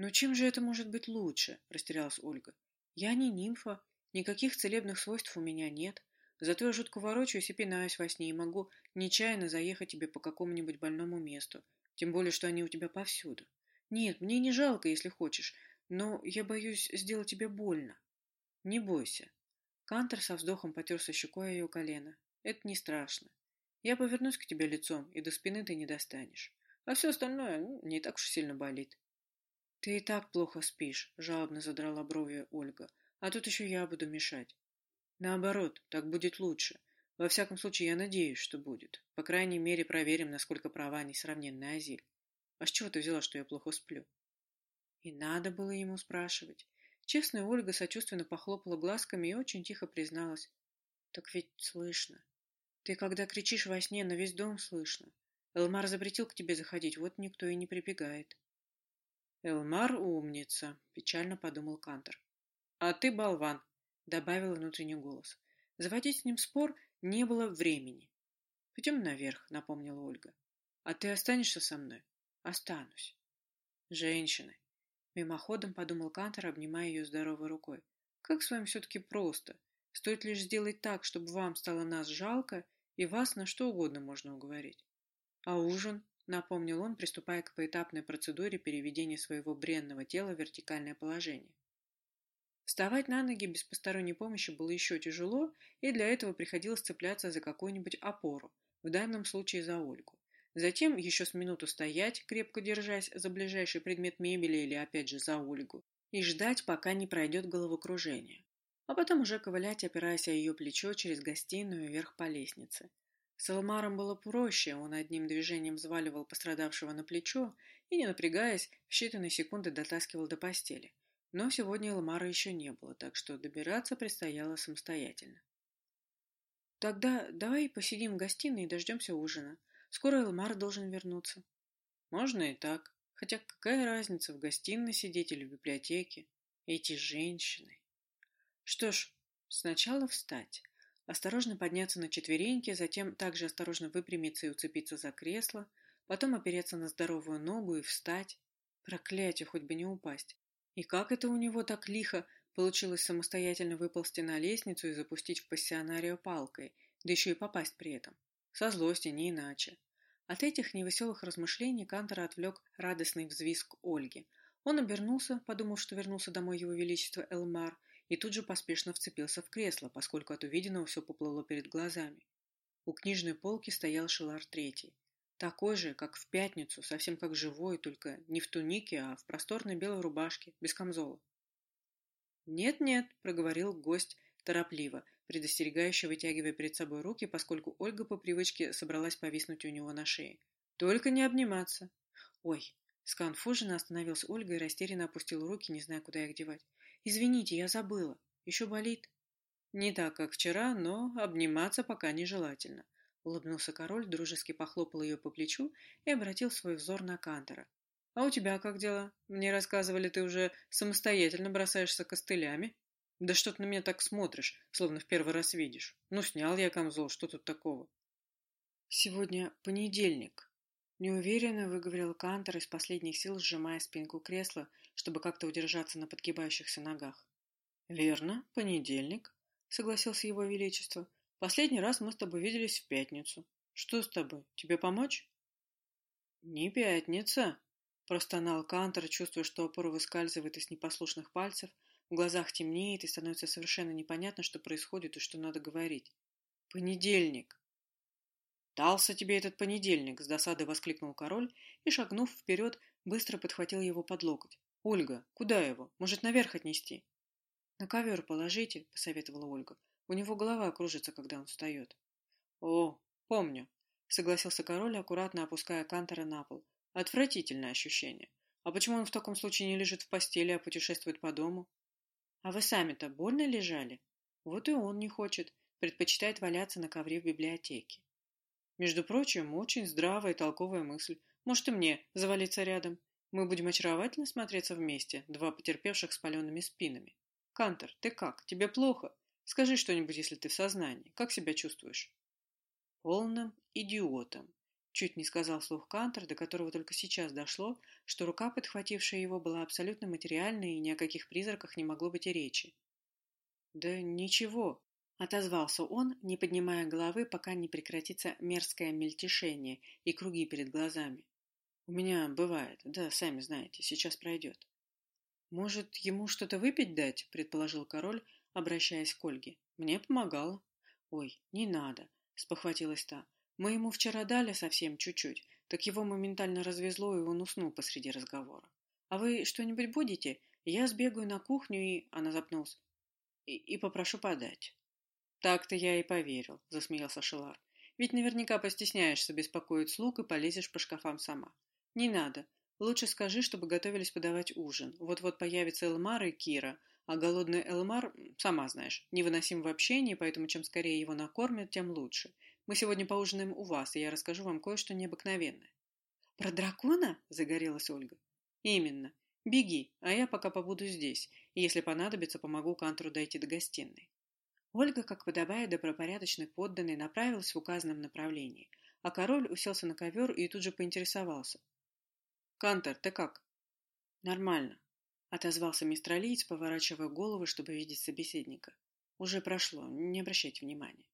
Но чем же это может быть лучше? Растерялась Ольга. Я не нимфа, никаких целебных свойств у меня нет. Зато я жутко ворочаюсь и пинаюсь во сне, и могу нечаянно заехать тебе по какому-нибудь больному месту, тем более, что они у тебя повсюду. Нет, мне не жалко, если хочешь, но я боюсь сделать тебе больно. Не бойся. Кантор со вздохом потерся щекой ее колено. Это не страшно. Я повернусь к тебе лицом, и до спины ты не достанешь. А все остальное ну, не так уж сильно болит. Ты и так плохо спишь, жалобно задрала брови Ольга. А тут еще я буду мешать. Наоборот, так будет лучше. Во всяком случае, я надеюсь, что будет. По крайней мере, проверим, насколько права несравненная Азиль. А с чего ты взяла, что я плохо сплю? И надо было ему спрашивать. Честная Ольга сочувственно похлопала глазками и очень тихо призналась. Так ведь слышно. Ты когда кричишь во сне, на весь дом слышно. Элмар запретил к тебе заходить, вот никто и не прибегает. Элмар умница, печально подумал Кантор. А ты болван, добавил внутренний голос. Заводить с ним спор не было времени. «Пойдем наверх», — напомнила Ольга. «А ты останешься со мной?» «Останусь». «Женщины», — мимоходом подумал Кантор, обнимая ее здоровой рукой. «Как с вами все-таки просто. Стоит лишь сделать так, чтобы вам стало нас жалко, и вас на что угодно можно уговорить». «А ужин?» — напомнил он, приступая к поэтапной процедуре переведения своего бренного тела в вертикальное положение. Вставать на ноги без посторонней помощи было еще тяжело, и для этого приходилось цепляться за какую-нибудь опору, в данном случае за Ольгу. Затем еще с минуту стоять, крепко держась за ближайший предмет мебели или опять же за Ольгу, и ждать, пока не пройдет головокружение. А потом уже ковылять, опираясь о ее плечо через гостиную вверх по лестнице. С Элмаром было проще, он одним движением взваливал пострадавшего на плечо и, не напрягаясь, в считанные секунды дотаскивал до постели. Но сегодня Элмара еще не было, так что добираться предстояло самостоятельно. «Тогда давай посидим в гостиной и дождемся ужина. Скоро Элмар должен вернуться». «Можно и так. Хотя какая разница, в гостиной сидеть или в библиотеке? Эти женщины». Что ж, сначала встать, осторожно подняться на четвереньки, затем также осторожно выпрямиться и уцепиться за кресло, потом опереться на здоровую ногу и встать. Проклятие, хоть бы не упасть. И как это у него так лихо получилось самостоятельно выползти на лестницу и запустить в пассионарию палкой, да еще и попасть при этом. Со злости, не иначе. От этих невеселых размышлений Кантора отвлек радостный взвизг Ольги. Он обернулся, подумав, что вернулся домой его величество Элмар, и тут же поспешно вцепился в кресло, поскольку от увиденного все поплыло перед глазами. У книжной полки стоял Шелар Третий. Такой же, как в пятницу, совсем как живой, только не в тунике, а в просторной белой рубашке, без камзола. «Нет-нет», — проговорил гость торопливо, предостерегающе вытягивая перед собой руки, поскольку Ольга по привычке собралась повиснуть у него на шее. «Только не обниматься!» «Ой!» Сконфуженно остановился Ольга и растерянно опустил руки, не зная, куда их девать. «Извините, я забыла. Еще болит?» «Не так, как вчера, но обниматься пока нежелательно. Улыбнулся король, дружески похлопал ее по плечу и обратил свой взор на Кантора. «А у тебя как дела? Мне рассказывали, ты уже самостоятельно бросаешься костылями. Да что ты на меня так смотришь, словно в первый раз видишь? Ну, снял я камзол, что тут такого?» «Сегодня понедельник», — неуверенно выговорил Кантор из последних сил, сжимая спинку кресла, чтобы как-то удержаться на подгибающихся ногах. «Верно, понедельник», — согласился его величество. Последний раз мы с тобой виделись в пятницу. Что с тобой? Тебе помочь? Не пятница, простонал Кантор, чувствуя, что опора выскальзывает из непослушных пальцев, в глазах темнеет и становится совершенно непонятно, что происходит и что надо говорить. Понедельник. «Дался тебе этот понедельник!» — с досадой воскликнул король и, шагнув вперед, быстро подхватил его под локоть. «Ольга, куда его? Может, наверх отнести?» «На ковер положите», — посоветовала Ольга. У него голова кружится, когда он встает. О, помню, согласился король, аккуратно опуская Кантора на пол. Отвратительное ощущение. А почему он в таком случае не лежит в постели, а путешествует по дому? А вы сами-то больно лежали? Вот и он не хочет, предпочитает валяться на ковре в библиотеке. Между прочим, очень здравая и толковая мысль. Может и мне завалиться рядом. Мы будем очаровательно смотреться вместе, два потерпевших с палеными спинами. Кантор, ты как? Тебе плохо? Скажи что-нибудь, если ты в сознании. Как себя чувствуешь? Полным идиотом. Чуть не сказал слух Кантор, до которого только сейчас дошло, что рука, подхватившая его, была абсолютно материальной и ни о каких призраках не могло быть и речи. «Да ничего», — отозвался он, не поднимая головы, пока не прекратится мерзкое мельтешение и круги перед глазами. «У меня бывает, да, сами знаете, сейчас пройдет». «Может, ему что-то выпить дать?» — предположил король, обращаясь к Ольге. «Мне помогало». «Ой, не надо», — спохватилась та. «Мы ему вчера дали совсем чуть-чуть, так его моментально развезло, и он уснул посреди разговора. А вы что-нибудь будете? Я сбегаю на кухню и...» Она запнулась. «И, и попрошу подать». «Так-то я и поверил», — засмеялся Шелар. «Ведь наверняка постесняешься беспокоить слуг и полезешь по шкафам сама. Не надо. Лучше скажи, чтобы готовились подавать ужин. Вот-вот появится Элмар и Кира, а голодный Элмар, сама знаешь, невыносим в общении, поэтому чем скорее его накормят, тем лучше. Мы сегодня поужинаем у вас, и я расскажу вам кое-что необыкновенное. Про дракона? Загорелась Ольга. Именно. Беги, а я пока побуду здесь, и если понадобится, помогу Кантору дойти до гостиной. Ольга, как подобая добропорядочной подданной, направилась в указанном направлении, а король уселся на ковер и тут же поинтересовался. «Кантор, ты как?» «Нормально. — отозвался мистер Алиец, поворачивая голову, чтобы видеть собеседника. «Уже прошло, не обращайте внимания».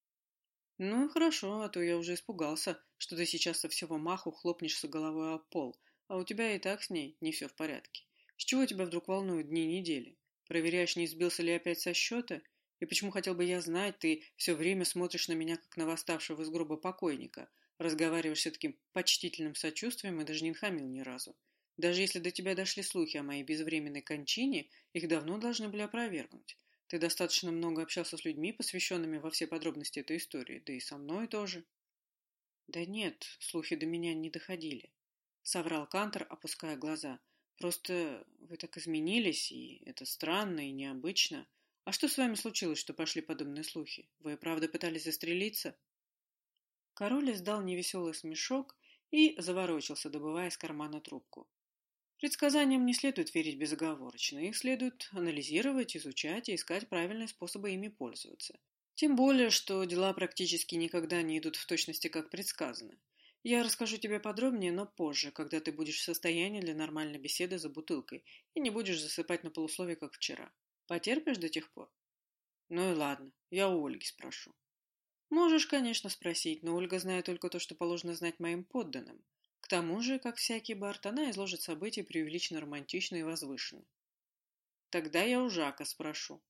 «Ну, хорошо, а то я уже испугался, что ты сейчас со всего маху хлопнешься головой об пол, а у тебя и так с ней не все в порядке. С чего тебя вдруг волнуют дни недели? Проверяешь, не сбился ли опять со счета? И почему хотел бы я знать, ты все время смотришь на меня, как на восставшего из гроба покойника, разговариваешь с таким почтительным сочувствием и даже не нахамил ни разу. Даже если до тебя дошли слухи о моей безвременной кончине, их давно должны были опровергнуть. Ты достаточно много общался с людьми, посвященными во все подробности этой истории, да и со мной тоже. Да нет, слухи до меня не доходили. Соврал Кантор, опуская глаза. Просто вы так изменились, и это странно и необычно. А что с вами случилось, что пошли подобные слухи? Вы правда пытались застрелиться? Король издал невеселый смешок и заворочился, добывая из кармана трубку. Предсказаниям не следует верить безоговорочно, их следует анализировать, изучать и искать правильные способы ими пользоваться. Тем более, что дела практически никогда не идут в точности, как предсказано. Я расскажу тебе подробнее, но позже, когда ты будешь в состоянии для нормальной беседы за бутылкой и не будешь засыпать на полусловие, как вчера. Потерпишь до тех пор? Ну и ладно, я у Ольги спрошу. Можешь, конечно, спросить, но Ольга знает только то, что положено знать моим подданным. К тому же, как всякий Барт, она изложит события преувеличенно романтично и возвышенно. Тогда я у Жака спрошу.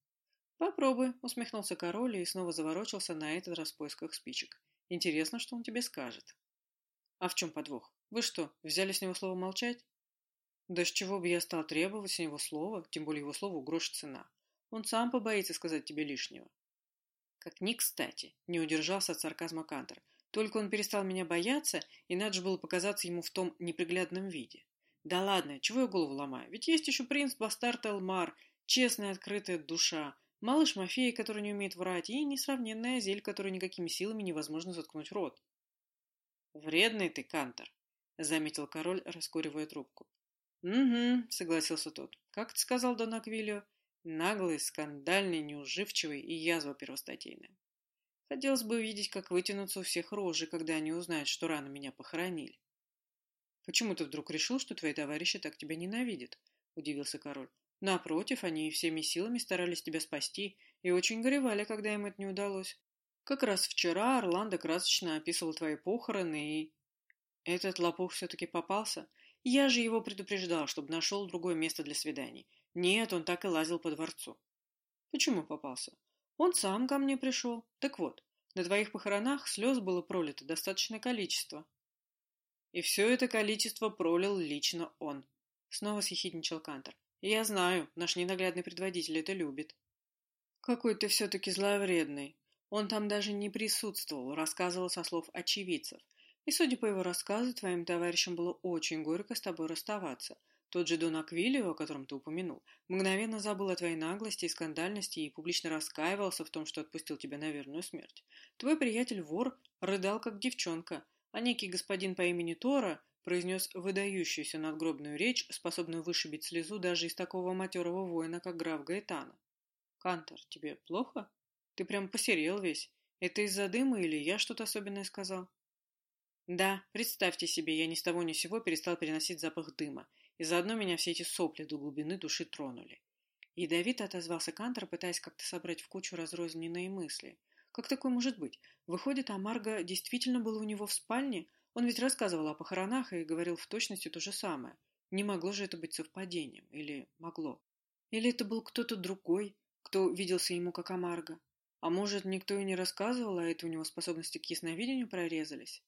Попробуй, усмехнулся король и снова заворочился на этот раз в поисках спичек. Интересно, что он тебе скажет. А в чем подвох? Вы что, взяли с него слово молчать? Да с чего бы я стал требовать с него слова, тем более его слову грош цена. Он сам побоится сказать тебе лишнего. Как ни кстати, не удержался от сарказма Кантер. Только он перестал меня бояться, и надо же было показаться ему в том неприглядном виде. Да ладно, чего я голову ломаю? Ведь есть еще принц Бастарт Элмар, честная открытая душа, малыш Мафея, который не умеет врать, и несравненная Азель, которой никакими силами невозможно заткнуть рот. «Вредный ты, Кантер», — заметил король, раскуривая трубку. «Угу», — согласился тот. «Как ты сказал Дон Аквилио? Наглый, скандальный, неуживчивый и язва первостатейная. Хотелось бы увидеть, как вытянутся у всех рожи, когда они узнают, что рано меня похоронили. «Почему ты вдруг решил, что твои товарищи так тебя ненавидят?» – удивился король. «Напротив, они всеми силами старались тебя спасти и очень горевали, когда им это не удалось. Как раз вчера Орландо красочно описывал твои похороны и...» «Этот лопух все-таки попался? Я же его предупреждал, чтобы нашел другое место для свиданий. Нет, он так и лазил по дворцу». «Почему попался?» Он сам ко мне пришел. Так вот, на твоих похоронах слез было пролито достаточное количество. И все это количество пролил лично он. Снова съехидничал Кантор. Я знаю, наш ненаглядный предводитель это любит. Какой ты все-таки зловредный. Он там даже не присутствовал, рассказывал со слов очевидцев. И, судя по его рассказу, твоим товарищам было очень горько с тобой расставаться. Тот же Дон Аквилио, о котором ты упомянул, мгновенно забыл о твоей наглости и скандальности и публично раскаивался в том, что отпустил тебя на верную смерть. Твой приятель-вор рыдал, как девчонка, а некий господин по имени Тора произнес выдающуюся надгробную речь, способную вышибить слезу даже из такого матерого воина, как граф Гаэтана. «Кантор, тебе плохо? Ты прям посерел весь. Это из-за дыма или я что-то особенное сказал?» «Да, представьте себе, я ни с того ни с сего перестал переносить запах дыма, и заодно меня все эти сопли до глубины души тронули. Ядовито отозвался Кантор, пытаясь как-то собрать в кучу разрозненные мысли. Как такое может быть? Выходит, Амарго действительно был у него в спальне? Он ведь рассказывал о похоронах и говорил в точности то же самое. Не могло же это быть совпадением. Или могло? Или это был кто-то другой, кто виделся ему как Амарго? А может, никто и не рассказывал, а это у него способности к ясновидению прорезались?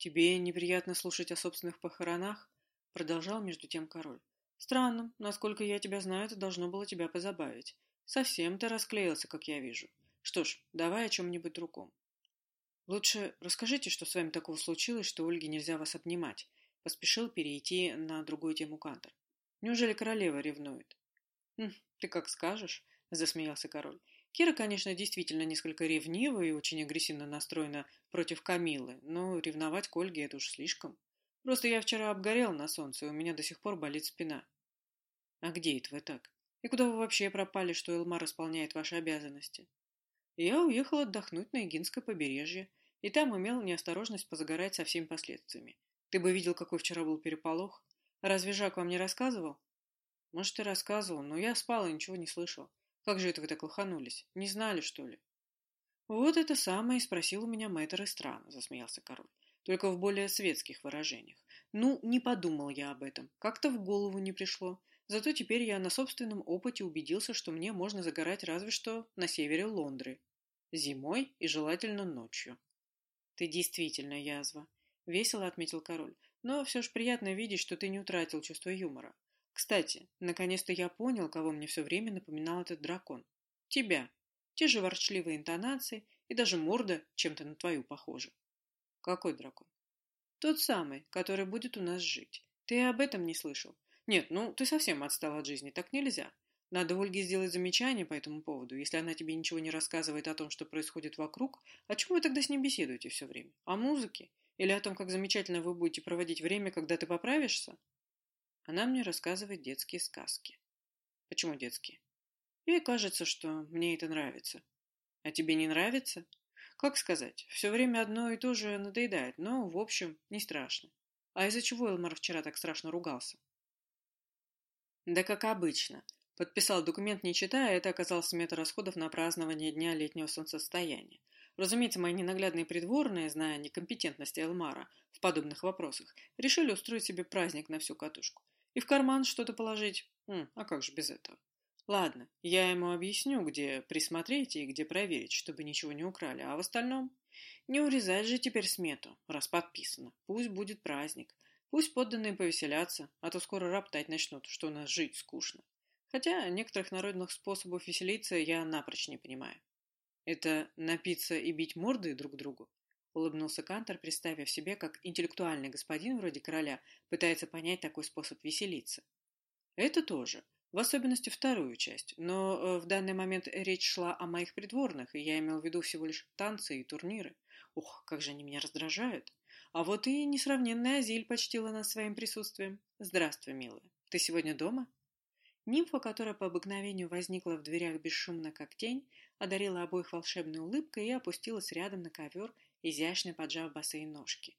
Тебе неприятно слушать о собственных похоронах? Продолжал между тем король. Странно, насколько я тебя знаю, это должно было тебя позабавить. Совсем ты расклеился, как я вижу. Что ж, давай о чем-нибудь другом. Лучше расскажите, что с вами такого случилось, что Ольге нельзя вас обнимать. Поспешил перейти на другую тему Кантор. Неужели королева ревнует? Хм, ты как скажешь, засмеялся король. Кира, конечно, действительно несколько ревнива и очень агрессивно настроена против Камилы, но ревновать к Ольге это уж слишком. Просто я вчера обгорел на солнце, и у меня до сих пор болит спина. А где это вы так? И куда вы вообще пропали, что Элмар исполняет ваши обязанности? Я уехал отдохнуть на Эгинское побережье, и там имел неосторожность позагорать со всеми последствиями. Ты бы видел, какой вчера был переполох. Разве Жак вам не рассказывал? Может, и рассказывал, но я спал и ничего не слышал. Как же это вы так лоханулись? Не знали, что ли? Вот это самое и спросил у меня мэтр Эстран, засмеялся король только в более светских выражениях. Ну, не подумал я об этом, как-то в голову не пришло. Зато теперь я на собственном опыте убедился, что мне можно загорать разве что на севере Лондры. Зимой и желательно ночью. Ты действительно язва, весело отметил король. Но все же приятно видеть, что ты не утратил чувство юмора. Кстати, наконец-то я понял, кого мне все время напоминал этот дракон. Тебя. Те же ворчливые интонации и даже морда чем-то на твою похожа. Какой дракон? Тот самый, который будет у нас жить. Ты об этом не слышал? Нет, ну ты совсем отстал от жизни, так нельзя. Надо Ольге сделать замечание по этому поводу. Если она тебе ничего не рассказывает о том, что происходит вокруг, о чем вы тогда с ней беседуете все время? О музыке? Или о том, как замечательно вы будете проводить время, когда ты поправишься? Она мне рассказывает детские сказки. Почему детские? Ей кажется, что мне это нравится. А тебе не нравится? Как сказать, все время одно и то же надоедает, но, в общем, не страшно. А из-за чего Элмар вчера так страшно ругался? Да как обычно. Подписал документ не читая, это оказался смета расходов на празднование Дня летнего солнцестояния. Разумеется, мои ненаглядные придворные, зная некомпетентность Элмара в подобных вопросах, решили устроить себе праздник на всю катушку. И в карман что-то положить. М, а как же без этого? Ладно, я ему объясню, где присмотреть и где проверить, чтобы ничего не украли, а в остальном... Не урезать же теперь смету, раз подписано. Пусть будет праздник. Пусть подданные повеселятся, а то скоро роптать начнут, что у нас жить скучно. Хотя некоторых народных способов веселиться я напрочь не понимаю. Это напиться и бить морды друг другу? Улыбнулся Кантор, представив себе, как интеллектуальный господин вроде короля пытается понять такой способ веселиться. Это тоже, в особенности вторую часть, но э, в данный момент речь шла о моих придворных, и я имел в виду всего лишь танцы и турниры. Ох, как же они меня раздражают. А вот и несравненная Азиль почтила нас своим присутствием. Здравствуй, милая. Ты сегодня дома? Нимфа, которая по обыкновению возникла в дверях бесшумно, как тень, одарила обоих волшебной улыбкой и опустилась рядом на ковер, изящно поджав босые ножки.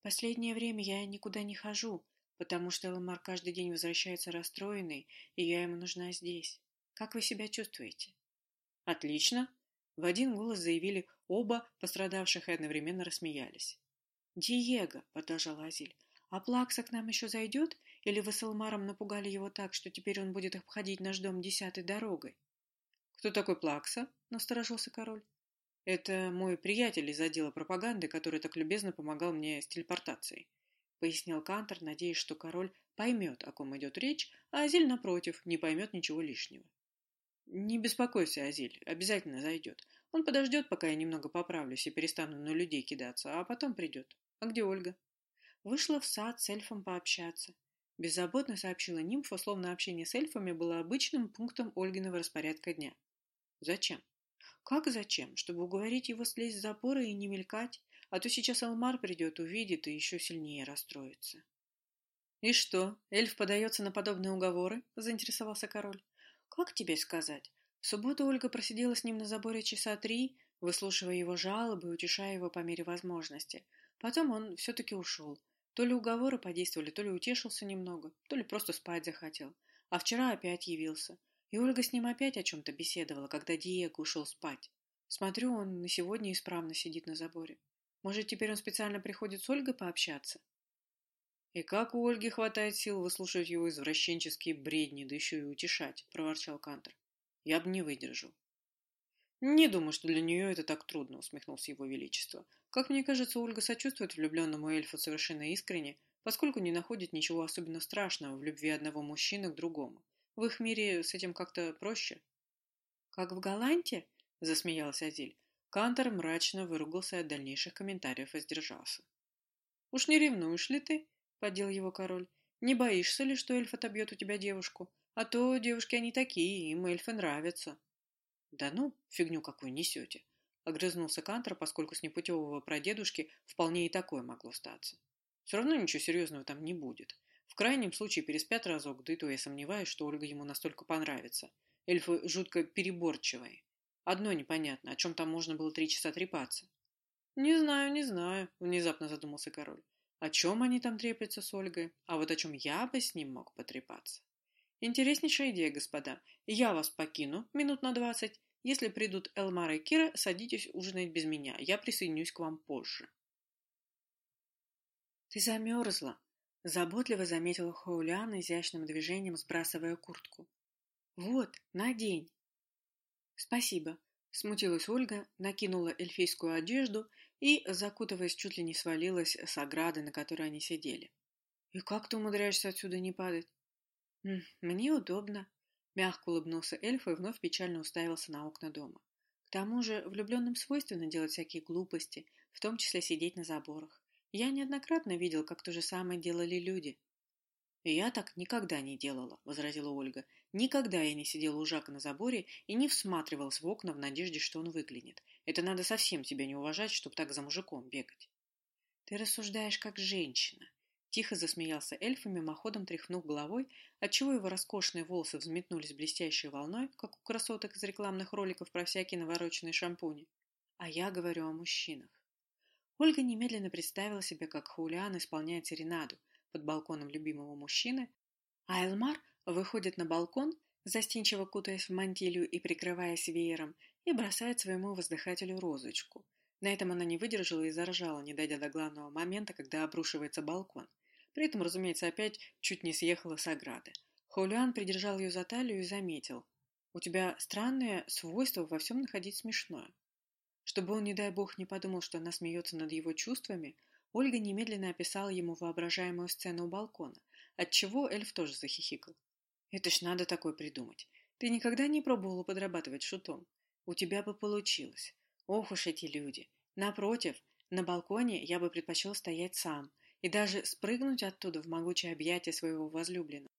«Последнее время я никуда не хожу, потому что Эламар каждый день возвращается расстроенный, и я ему нужна здесь. Как вы себя чувствуете?» «Отлично!» — в один голос заявили оба пострадавших и одновременно рассмеялись. «Диего», — продолжала Азиль, — «а Плакса к нам еще зайдет? Или вы с Элмаром напугали его так, что теперь он будет обходить наш дом десятой дорогой?» «Кто такой Плакса?» — насторожился король. «Это мой приятель из отдела пропаганды, который так любезно помогал мне с телепортацией», — пояснил Кантор, надеясь, что король поймет, о ком идет речь, а Азиль, напротив, не поймет ничего лишнего. «Не беспокойся, Азиль, обязательно зайдет. Он подождет, пока я немного поправлюсь и перестану на людей кидаться, а потом придет. А где Ольга? Вышла в сад с эльфом пообщаться. Беззаботно сообщила нимфа, словно общение с эльфами было обычным пунктом Ольгиного распорядка дня. Зачем? Как зачем? Чтобы уговорить его слезть с запора и не мелькать, а то сейчас Алмар придет, увидит и еще сильнее расстроится. «И что, эльф подается на подобные уговоры?» – заинтересовался король. «Как тебе сказать? В субботу Ольга просидела с ним на заборе часа три, выслушивая его жалобы и утешая его по мере возможности. Потом он все-таки ушел. То ли уговоры подействовали, то ли утешился немного, то ли просто спать захотел. А вчера опять явился. И Ольга с ним опять о чем-то беседовала, когда Диего ушел спать. Смотрю, он на сегодня исправно сидит на заборе. Может, теперь он специально приходит с Ольгой пообщаться? И как у Ольги хватает сил выслушивать его извращенческие бредни, да еще и утешать, проворчал Кантер. Я бы не выдержал. «Не думаю, что для нее это так трудно», — усмехнулся его величество. «Как мне кажется, Ольга сочувствует влюбленному эльфу совершенно искренне, поскольку не находит ничего особенно страшного в любви одного мужчины к другому. В их мире с этим как-то проще». «Как в Галанте?» — засмеялась Азиль. Кантор мрачно выругался от дальнейших комментариев и сдержался. «Уж не ревнуешь ли ты?» — подел его король. «Не боишься ли, что эльф отобьет у тебя девушку?» А то девушки они такие, им эльфы нравятся. Да ну, фигню какую несете. Огрызнулся Кантор, поскольку с непутевого прадедушки вполне и такое могло статься. Все равно ничего серьезного там не будет. В крайнем случае переспят разок, да и то я сомневаюсь, что Ольга ему настолько понравится. Эльфы жутко переборчивые. Одно непонятно, о чем там можно было три часа трепаться. «Не знаю, не знаю», — внезапно задумался король. «О чем они там трепятся с Ольгой? А вот о чем я бы с ним мог потрепаться?» Интереснейшая идея, господа. Я вас покину минут на двадцать. Если придут Элмар и Кира, садитесь ужинать без меня. Я присоединюсь к вам позже. Ты замерзла, заботливо заметила Хоулян изящным движением, сбрасывая куртку. Вот, надень. Спасибо. Смутилась Ольга, накинула эльфийскую одежду и, закутываясь, чуть ли не свалилась с ограды, на которой они сидели. «И как ты умудряешься отсюда не падать?» «Мне удобно», — мягко улыбнулся эльф и вновь печально уставился на окна дома. «К тому же влюбленным свойственно делать всякие глупости, в том числе сидеть на заборах. Я неоднократно видел, как то же самое делали люди». «Я так никогда не делала», — возразила Ольга. «Никогда я не сидела у Жака на заборе и не всматривалась в окна в надежде, что он выглянет. Это надо совсем тебя не уважать, чтобы так за мужиком бегать». «Ты рассуждаешь как женщина», Тихо засмеялся эльф и мимоходом тряхнув головой, отчего его роскошные волосы взметнулись блестящей волной, как у красоток из рекламных роликов про всякие навороченные шампуни. А я говорю о мужчинах. Ольга немедленно представила себе, как Хулиан исполняет серенаду под балконом любимого мужчины, а Элмар выходит на балкон, застенчиво кутаясь в мантилью и прикрываясь веером, и бросает своему воздыхателю розочку. На этом она не выдержала и заржала, не дойдя до главного момента, когда обрушивается балкон. При этом, разумеется, опять чуть не съехала с ограды. Хоулиан придержал ее за талию и заметил. «У тебя странное свойство во всем находить смешное». Чтобы он, не дай бог, не подумал, что она смеется над его чувствами, Ольга немедленно описала ему воображаемую сцену у балкона, отчего эльф тоже захихикал. «Это ж надо такое придумать. Ты никогда не пробовала подрабатывать шутом? У тебя бы получилось. Ох уж эти люди. Напротив, на балконе я бы предпочел стоять сам и даже спрыгнуть оттуда в могучее объятие своего возлюбленного.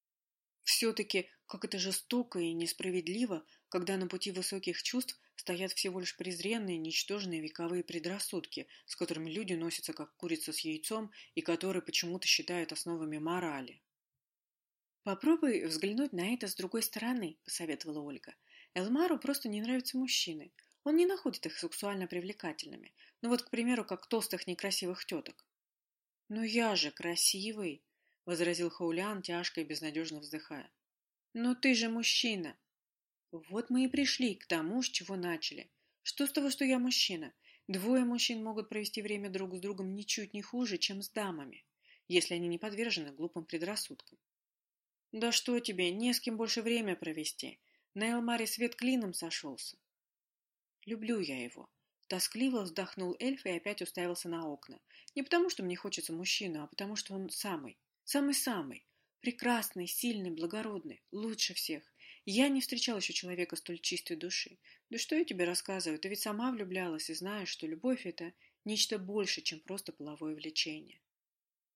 Все-таки, как это жестоко и несправедливо, когда на пути высоких чувств стоят всего лишь презренные, ничтожные вековые предрассудки, с которыми люди носятся как курица с яйцом и которые почему-то считают основами морали. «Попробуй взглянуть на это с другой стороны», – посоветовала Ольга. «Элмару просто не нравятся мужчины. Он не находит их сексуально привлекательными. Ну вот, к примеру, как толстых некрасивых теток». «Но я же красивый», – возразил Хаулян, тяжко и безнадежно вздыхая. «Но ты же мужчина». «Вот мы и пришли к тому, с чего начали. Что с того, что я мужчина? Двое мужчин могут провести время друг с другом ничуть не хуже, чем с дамами, если они не подвержены глупым предрассудкам. Да что тебе, не с кем больше время провести. На Элмаре свет клином сошелся. Люблю я его. Тоскливо вздохнул эльф и опять уставился на окна. Не потому, что мне хочется мужчину, а потому, что он самый, самый-самый. Прекрасный, сильный, благородный, лучше всех. Я не встречал еще человека столь чистой души. Да что я тебе рассказываю, ты ведь сама влюблялась и знаешь, что любовь — это нечто больше, чем просто половое влечение.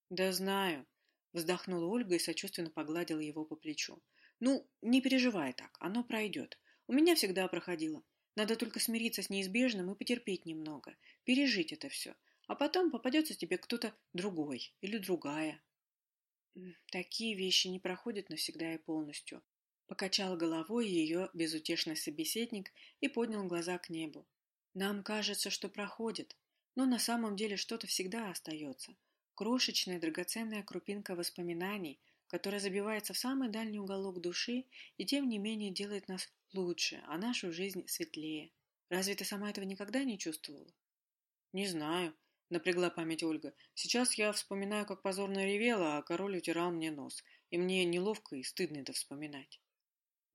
Да знаю, Вздохнула Ольга и сочувственно погладила его по плечу. «Ну, не переживай так, оно пройдет. У меня всегда проходило. Надо только смириться с неизбежным и потерпеть немного, пережить это все. А потом попадется тебе кто-то другой или другая». «Такие вещи не проходят навсегда и полностью», — покачал головой ее безутешный собеседник и поднял глаза к небу. «Нам кажется, что проходит, но на самом деле что-то всегда остается крошечная драгоценная крупинка воспоминаний, которая забивается в самый дальний уголок души и тем не менее делает нас лучше, а нашу жизнь светлее. Разве ты сама этого никогда не чувствовала? Не знаю, напрягла память Ольга. Сейчас я вспоминаю, как позорно ревела, а король утирал мне нос, и мне неловко и стыдно это вспоминать.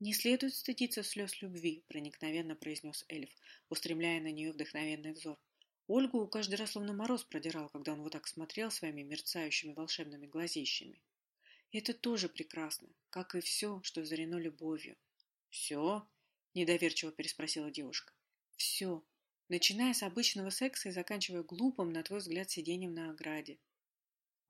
«Не следует стыдиться слез любви», — проникновенно произнес эльф, устремляя на нее вдохновенный взор. Ольгу каждый раз словно мороз продирал, когда он вот так смотрел своими мерцающими волшебными глазищами. И это тоже прекрасно, как и все, что зарено любовью. «Все?» – недоверчиво переспросила девушка. «Все, начиная с обычного секса и заканчивая глупым, на твой взгляд, сидением на ограде».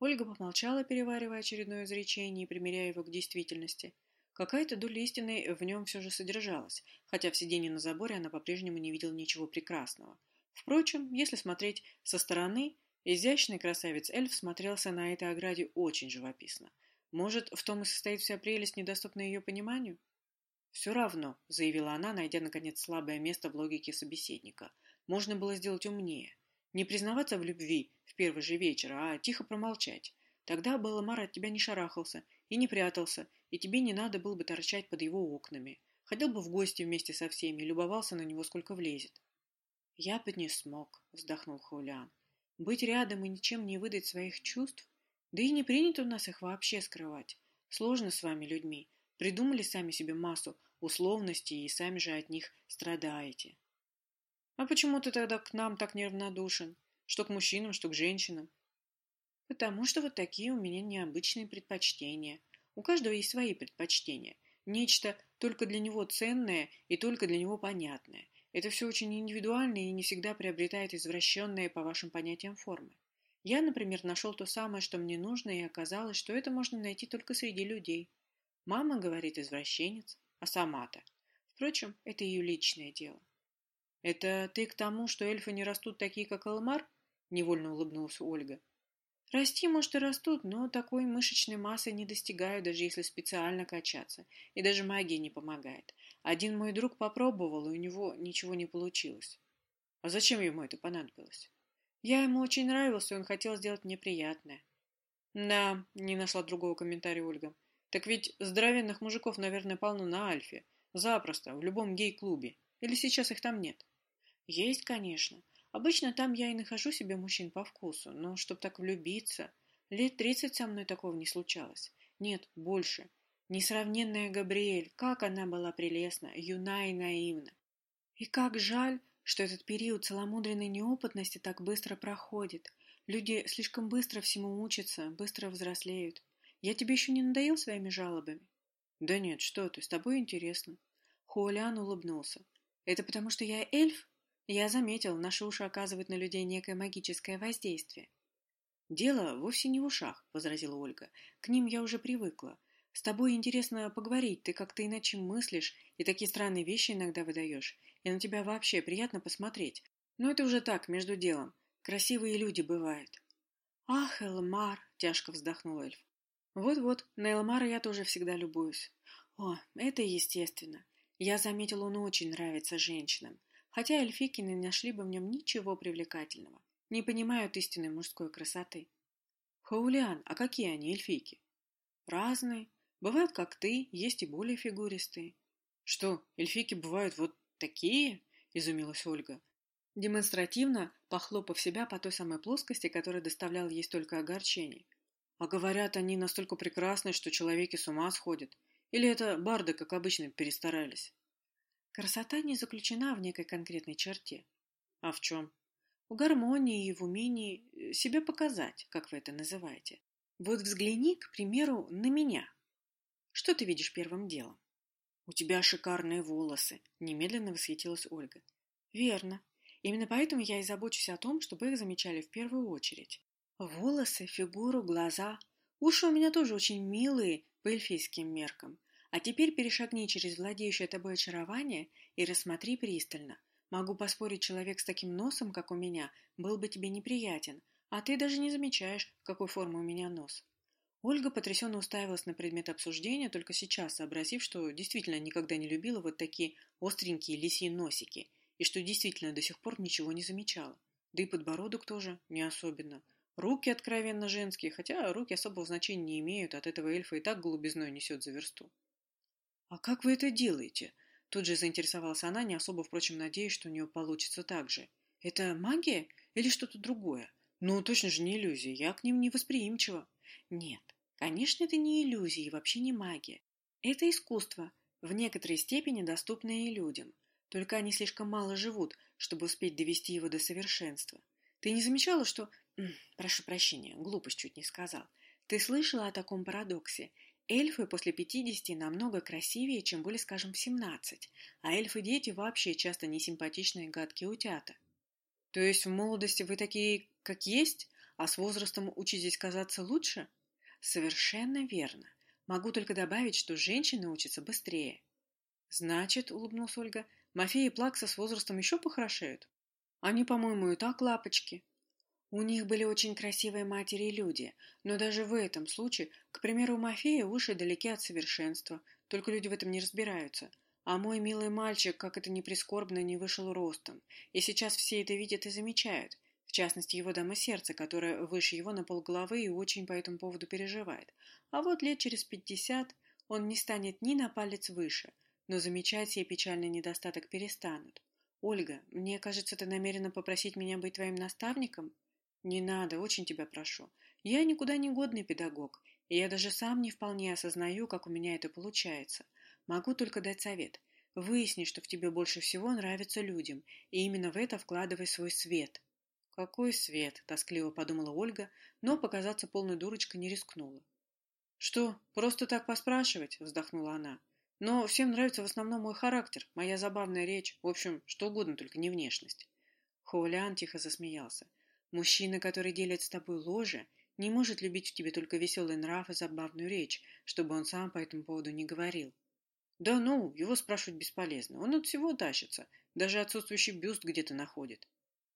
Ольга помолчала, переваривая очередное изречение и примеряя его к действительности. Какая-то доля истины в нем все же содержалась, хотя в сидении на заборе она по-прежнему не видела ничего прекрасного – Впрочем, если смотреть со стороны, изящный красавец-эльф смотрелся на этой ограде очень живописно. Может, в том и состоит вся прелесть, недоступная ее пониманию? «Все равно», — заявила она, найдя, наконец, слабое место в логике собеседника. «Можно было сделать умнее. Не признаваться в любви в первый же вечер, а тихо промолчать. Тогда Баламар от тебя не шарахался и не прятался, и тебе не надо было бы торчать под его окнами. Ходил бы в гости вместе со всеми, любовался на него сколько влезет. «Я бы не смог», — вздохнул Хаулян. «Быть рядом и ничем не выдать своих чувств? Да и не принято у нас их вообще скрывать. Сложно с вами, людьми. Придумали сами себе массу условностей и сами же от них страдаете». «А почему ты тогда к нам так неравнодушен? Что к мужчинам, что к женщинам?» «Потому что вот такие у меня необычные предпочтения. У каждого есть свои предпочтения. Нечто только для него ценное и только для него понятное. Это все очень индивидуально и не всегда приобретает извращенные по вашим понятиям формы. Я, например, нашел то самое, что мне нужно, и оказалось, что это можно найти только среди людей. Мама говорит извращенец, а сама-то. Впрочем, это ее личное дело. «Это ты к тому, что эльфы не растут такие, как Алмар?» – невольно улыбнулась Ольга. Расти, может, и растут, но такой мышечной массы не достигают, даже если специально качаться. И даже магия не помогает. Один мой друг попробовал, и у него ничего не получилось. А зачем ему это понадобилось? Я ему очень нравился, и он хотел сделать мне приятное. Да, не нашла другого комментария Ольга. Так ведь здоровенных мужиков, наверное, полно на Альфе. Запросто, в любом гей-клубе. Или сейчас их там нет? Есть, конечно. Обычно там я и нахожу себе мужчин по вкусу, но чтоб так влюбиться... Лет тридцать со мной такого не случалось. Нет, больше. Несравненная Габриэль, как она была прелестна, юна и наивна. И как жаль, что этот период целомудренной неопытности так быстро проходит. Люди слишком быстро всему учатся, быстро взрослеют. Я тебе еще не надоел своими жалобами? Да нет, что ты, с тобой интересно. Хуолиан улыбнулся. Это потому, что я эльф? Я заметил, наши уши оказывают на людей некое магическое воздействие. Дело вовсе не в ушах, возразила Ольга. К ним я уже привыкла. С тобой интересно поговорить, ты как-то иначе мыслишь и такие странные вещи иногда выдаешь. И на тебя вообще приятно посмотреть. Но это уже так, между делом. Красивые люди бывают. Ах, Элмар, тяжко вздохнул эльф. Вот-вот, на Элмара я тоже всегда любуюсь. О, это естественно. Я заметил, он очень нравится женщинам. Хотя эльфики не нашли бы в нем ничего привлекательного. Не понимают истинной мужской красоты. Хаулиан, а какие они, эльфийки? Разные. Бывают, как ты, есть и более фигуристые. Что, эльфийки бывают вот такие? Изумилась Ольга. Демонстративно похлопав себя по той самой плоскости, которая доставляла ей столько огорчений. А говорят, они настолько прекрасны, что человеки с ума сходят. Или это барды, как обычно, перестарались? Красота не заключена в некой конкретной черте. А в чем? В гармонии и в умении э, себя показать, как вы это называете. Вот взгляни, к примеру, на меня. Что ты видишь первым делом? У тебя шикарные волосы, немедленно восхитилась Ольга. Верно. Именно поэтому я и забочусь о том, чтобы их замечали в первую очередь. Волосы, фигуру, глаза. Уши у меня тоже очень милые по эльфийским меркам. А теперь перешагни через владеющее тобой очарование и рассмотри пристально. Могу поспорить, человек с таким носом, как у меня, был бы тебе неприятен, а ты даже не замечаешь, какой формы у меня нос. Ольга потрясенно уставилась на предмет обсуждения, только сейчас сообразив, что действительно никогда не любила вот такие остренькие лисьи носики, и что действительно до сих пор ничего не замечала. Да и подбородок тоже не особенно – Руки откровенно женские, хотя руки особого значения не имеют, от этого эльфа и так голубизной несет за версту. «А как вы это делаете?» Тут же заинтересовалась она, не особо, впрочем, надеясь, что у нее получится так же. «Это магия или что-то другое? Ну, точно же не иллюзия, я к ним не восприимчива». «Нет, конечно, это не иллюзия и вообще не магия. Это искусство, в некоторой степени доступное и людям. Только они слишком мало живут, чтобы успеть довести его до совершенства. Ты не замечала, что Прошу прощения, глупость чуть не сказал. Ты слышала о таком парадоксе? Эльфы после пятидесяти намного красивее, чем были, скажем, в семнадцать, а эльфы-дети вообще часто несимпатичные гадкие утята. То есть в молодости вы такие, как есть, а с возрастом учитесь казаться лучше? Совершенно верно. Могу только добавить, что женщины учатся быстрее. Значит, улыбнулась Ольга, Мафия и Плакса с возрастом еще похорошеют? Они, по-моему, и так лапочки. У них были очень красивые матери и люди, но даже в этом случае, к примеру, у Мафея уши далеки от совершенства, только люди в этом не разбираются. А мой милый мальчик, как это ни прискорбно, не вышел ростом, и сейчас все это видят и замечают, в частности его дама сердца, которая выше его на полголовы и очень по этому поводу переживает. А вот лет через пятьдесят он не станет ни на палец выше, но замечать сей печальный недостаток перестанут. «Ольга, мне кажется, ты намерена попросить меня быть твоим наставником?» «Не надо, очень тебя прошу. Я никуда не годный педагог, и я даже сам не вполне осознаю, как у меня это получается. Могу только дать совет. Выясни, что в тебе больше всего нравится людям, и именно в это вкладывай свой свет». «Какой свет?» – тоскливо подумала Ольга, но показаться полной дурочкой не рискнула. «Что, просто так поспрашивать?» – вздохнула она. «Но всем нравится в основном мой характер, моя забавная речь, в общем, что угодно, только не внешность». Хоулян тихо засмеялся. Мужчина, который делит с тобой ложе, не может любить в тебе только веселый нрав и забавную речь, чтобы он сам по этому поводу не говорил. Да ну, его спрашивать бесполезно. Он от всего тащится. Даже отсутствующий бюст где-то находит.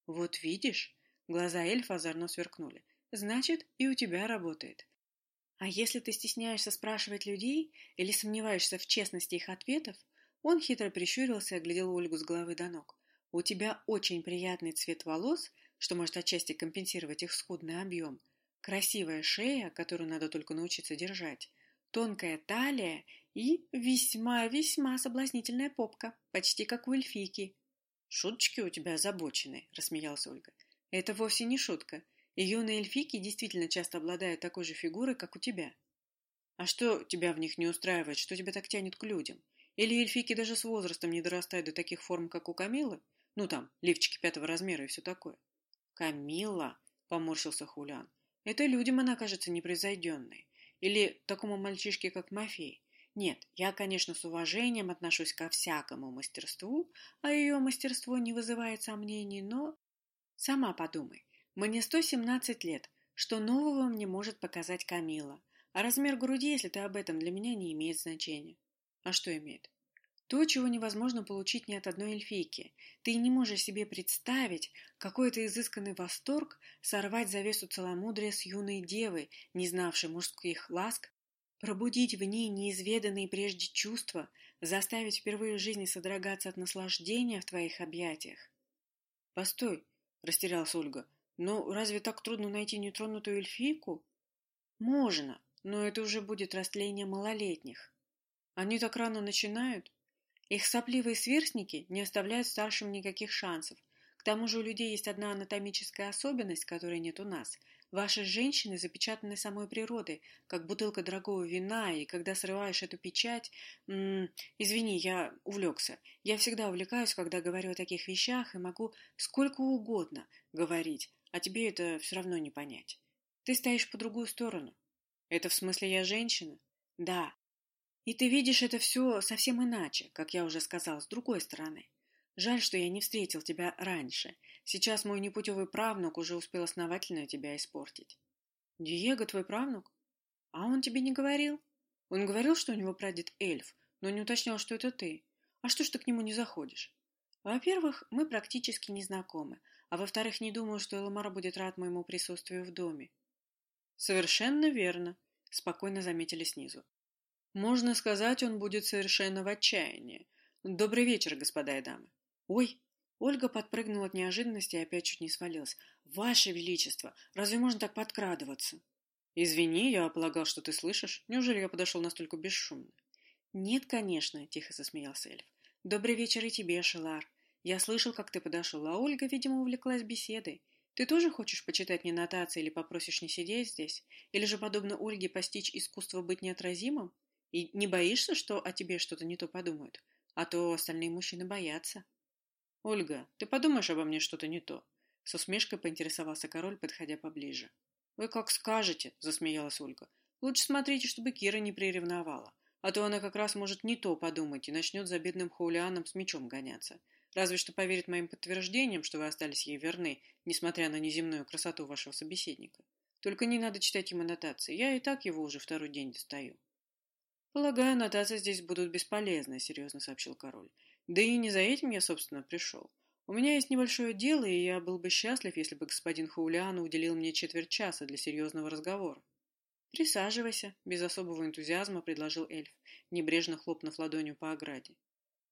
Вот видишь? Глаза эльфа озорно сверкнули. Значит, и у тебя работает. А если ты стесняешься спрашивать людей или сомневаешься в честности их ответов, он хитро прищурился и оглядел Ольгу с головы до ног. У тебя очень приятный цвет волос что может отчасти компенсировать их скудный объем, красивая шея, которую надо только научиться держать, тонкая талия И весьма-весьма соблазнительная попка, почти как у эльфийки. «Шуточки у тебя озабоченные», — рассмеялась Ольга. «Это вовсе не шутка. И юные эльфийки действительно часто обладают такой же фигурой, как у тебя. А что тебя в них не устраивает, что тебя так тянет к людям? Или эльфийки даже с возрастом не дорастают до таких форм, как у Камилы? Ну там, лифчики пятого размера и все такое». «Камилла», — поморщился Хулиан, — «это людям она кажется непревзойденной. Или такому мальчишке, как Мафей. Нет, я, конечно, с уважением отношусь ко всякому мастерству, а ее мастерство не вызывает сомнений, но... Сама подумай, мне 117 лет, что нового мне может показать Камила, а размер груди, если ты об этом, для меня не имеет значения. А что имеет? То, чего невозможно получить ни от одной эльфийки. Ты не можешь себе представить, какой это изысканный восторг сорвать завесу целомудрия с юной девы, не знавшей мужских ласк Пробудить в ней неизведанные прежде чувства, заставить впервые в жизни содрогаться от наслаждения в твоих объятиях. «Постой!» — растерялась Ольга. «Но разве так трудно найти нетронутую эльфийку?» «Можно, но это уже будет растление малолетних. Они так рано начинают. Их сопливые сверстники не оставляют старшим никаких шансов. К тому же у людей есть одна анатомическая особенность, которой нет у нас — Ваши женщины запечатаны самой природой, как бутылка дорогого вина, и когда срываешь эту печать... М -м, извини, я увлекся. Я всегда увлекаюсь, когда говорю о таких вещах, и могу сколько угодно говорить, а тебе это все равно не понять. Ты стоишь по другую сторону. Это в смысле я женщина? Да. И ты видишь это все совсем иначе, как я уже сказал, с другой стороны. Жаль, что я не встретил тебя раньше. Сейчас мой непутевый правнук уже успел основательно тебя испортить. Диего твой правнук? А он тебе не говорил? Он говорил, что у него прадед эльф, но не уточнял, что это ты. А что ж ты к нему не заходишь? Во-первых, мы практически не знакомы, а во-вторых, не думаю, что Эламар будет рад моему присутствию в доме. Совершенно верно, спокойно заметили снизу. Можно сказать, он будет совершенно в отчаянии. Добрый вечер, господа и дамы. «Ой!» Ольга подпрыгнула от неожиданности и опять чуть не свалилась. «Ваше Величество! Разве можно так подкрадываться?» «Извини, я полагал, что ты слышишь. Неужели я подошел настолько бесшумно?» «Нет, конечно», — тихо засмеялся эльф. «Добрый вечер и тебе, Шелар. Я слышал, как ты подошел, а Ольга, видимо, увлеклась беседой. Ты тоже хочешь почитать мне нотации или попросишь не сидеть здесь? Или же, подобно Ольге, постичь искусство быть неотразимым? И не боишься, что о тебе что-то не то подумают? А то остальные мужчины боятся». «Ольга, ты подумаешь обо мне что-то не то?» С усмешкой поинтересовался король, подходя поближе. «Вы как скажете», — засмеялась Ольга. «Лучше смотрите, чтобы Кира не приревновала, а то она как раз может не то подумать и начнет за бедным Хаулианом с мечом гоняться. Разве что поверит моим подтверждениям, что вы остались ей верны, несмотря на неземную красоту вашего собеседника. Только не надо читать ему аннотации, я и так его уже второй день достаю». «Полагаю, аннотации здесь будут бесполезны», — серьезно сообщил король. Да и не за этим я, собственно, пришел. У меня есть небольшое дело, и я был бы счастлив, если бы господин Хаулиан уделил мне четверть часа для серьезного разговора. «Присаживайся», — без особого энтузиазма предложил эльф, небрежно хлопнув ладонью по ограде.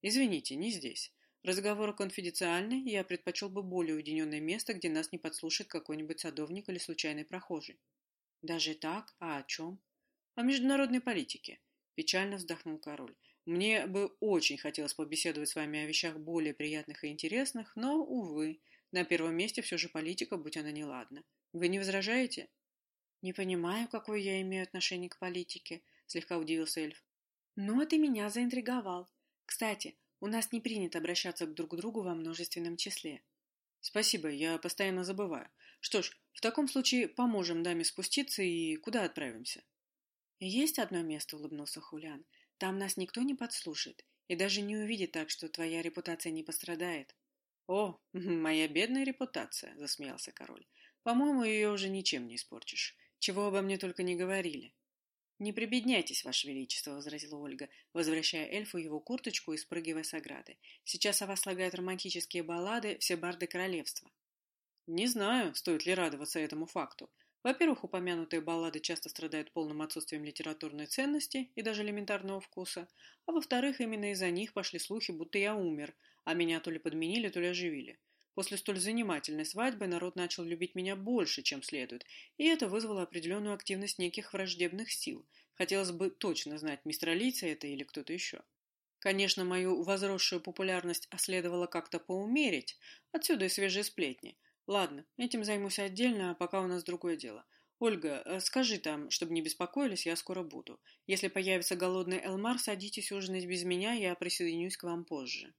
«Извините, не здесь. Разговор конфиденциальный, я предпочел бы более уединенное место, где нас не подслушает какой-нибудь садовник или случайный прохожий». «Даже так? А о чем?» «О международной политике», — печально вздохнул король. Мне бы очень хотелось побеседовать с вами о вещах более приятных и интересных, но, увы, на первом месте все же политика, будь она неладна. Вы не возражаете? Не понимаю, какое я имею отношение к политике, слегка удивился эльф. Но ты меня заинтриговал. Кстати, у нас не принято обращаться друг к другу во множественном числе. Спасибо, я постоянно забываю. Что ж, в таком случае поможем даме спуститься и куда отправимся? Есть одно место, улыбнулся Хулиан. Там нас никто не подслушает и даже не увидит так, что твоя репутация не пострадает. О, моя бедная репутация, засмеялся король. По-моему, ее уже ничем не испортишь. Чего обо мне только не говорили. Не прибедняйтесь, Ваше Величество, возразила Ольга, возвращая эльфу его курточку и спрыгивая с ограды. Сейчас о вас слагают романтические баллады все барды королевства. Не знаю, стоит ли радоваться этому факту. Во-первых, упомянутые баллады часто страдают полным отсутствием литературной ценности и даже элементарного вкуса, а во-вторых, именно из-за них пошли слухи, будто я умер, а меня то ли подменили, то ли оживили. После столь занимательной свадьбы народ начал любить меня больше, чем следует, и это вызвало определенную активность неких враждебных сил. Хотелось бы точно знать, мистер Алиция это или кто-то еще. Конечно, мою возросшую популярность следовало как-то поумерить, отсюда и свежие сплетни. Ладно, этим займусь отдельно, а пока у нас другое дело. Ольга, э, скажи там, чтобы не беспокоились, я скоро буду. Если появится голодный Элмар, садитесь ужинать без меня, я присоединюсь к вам позже.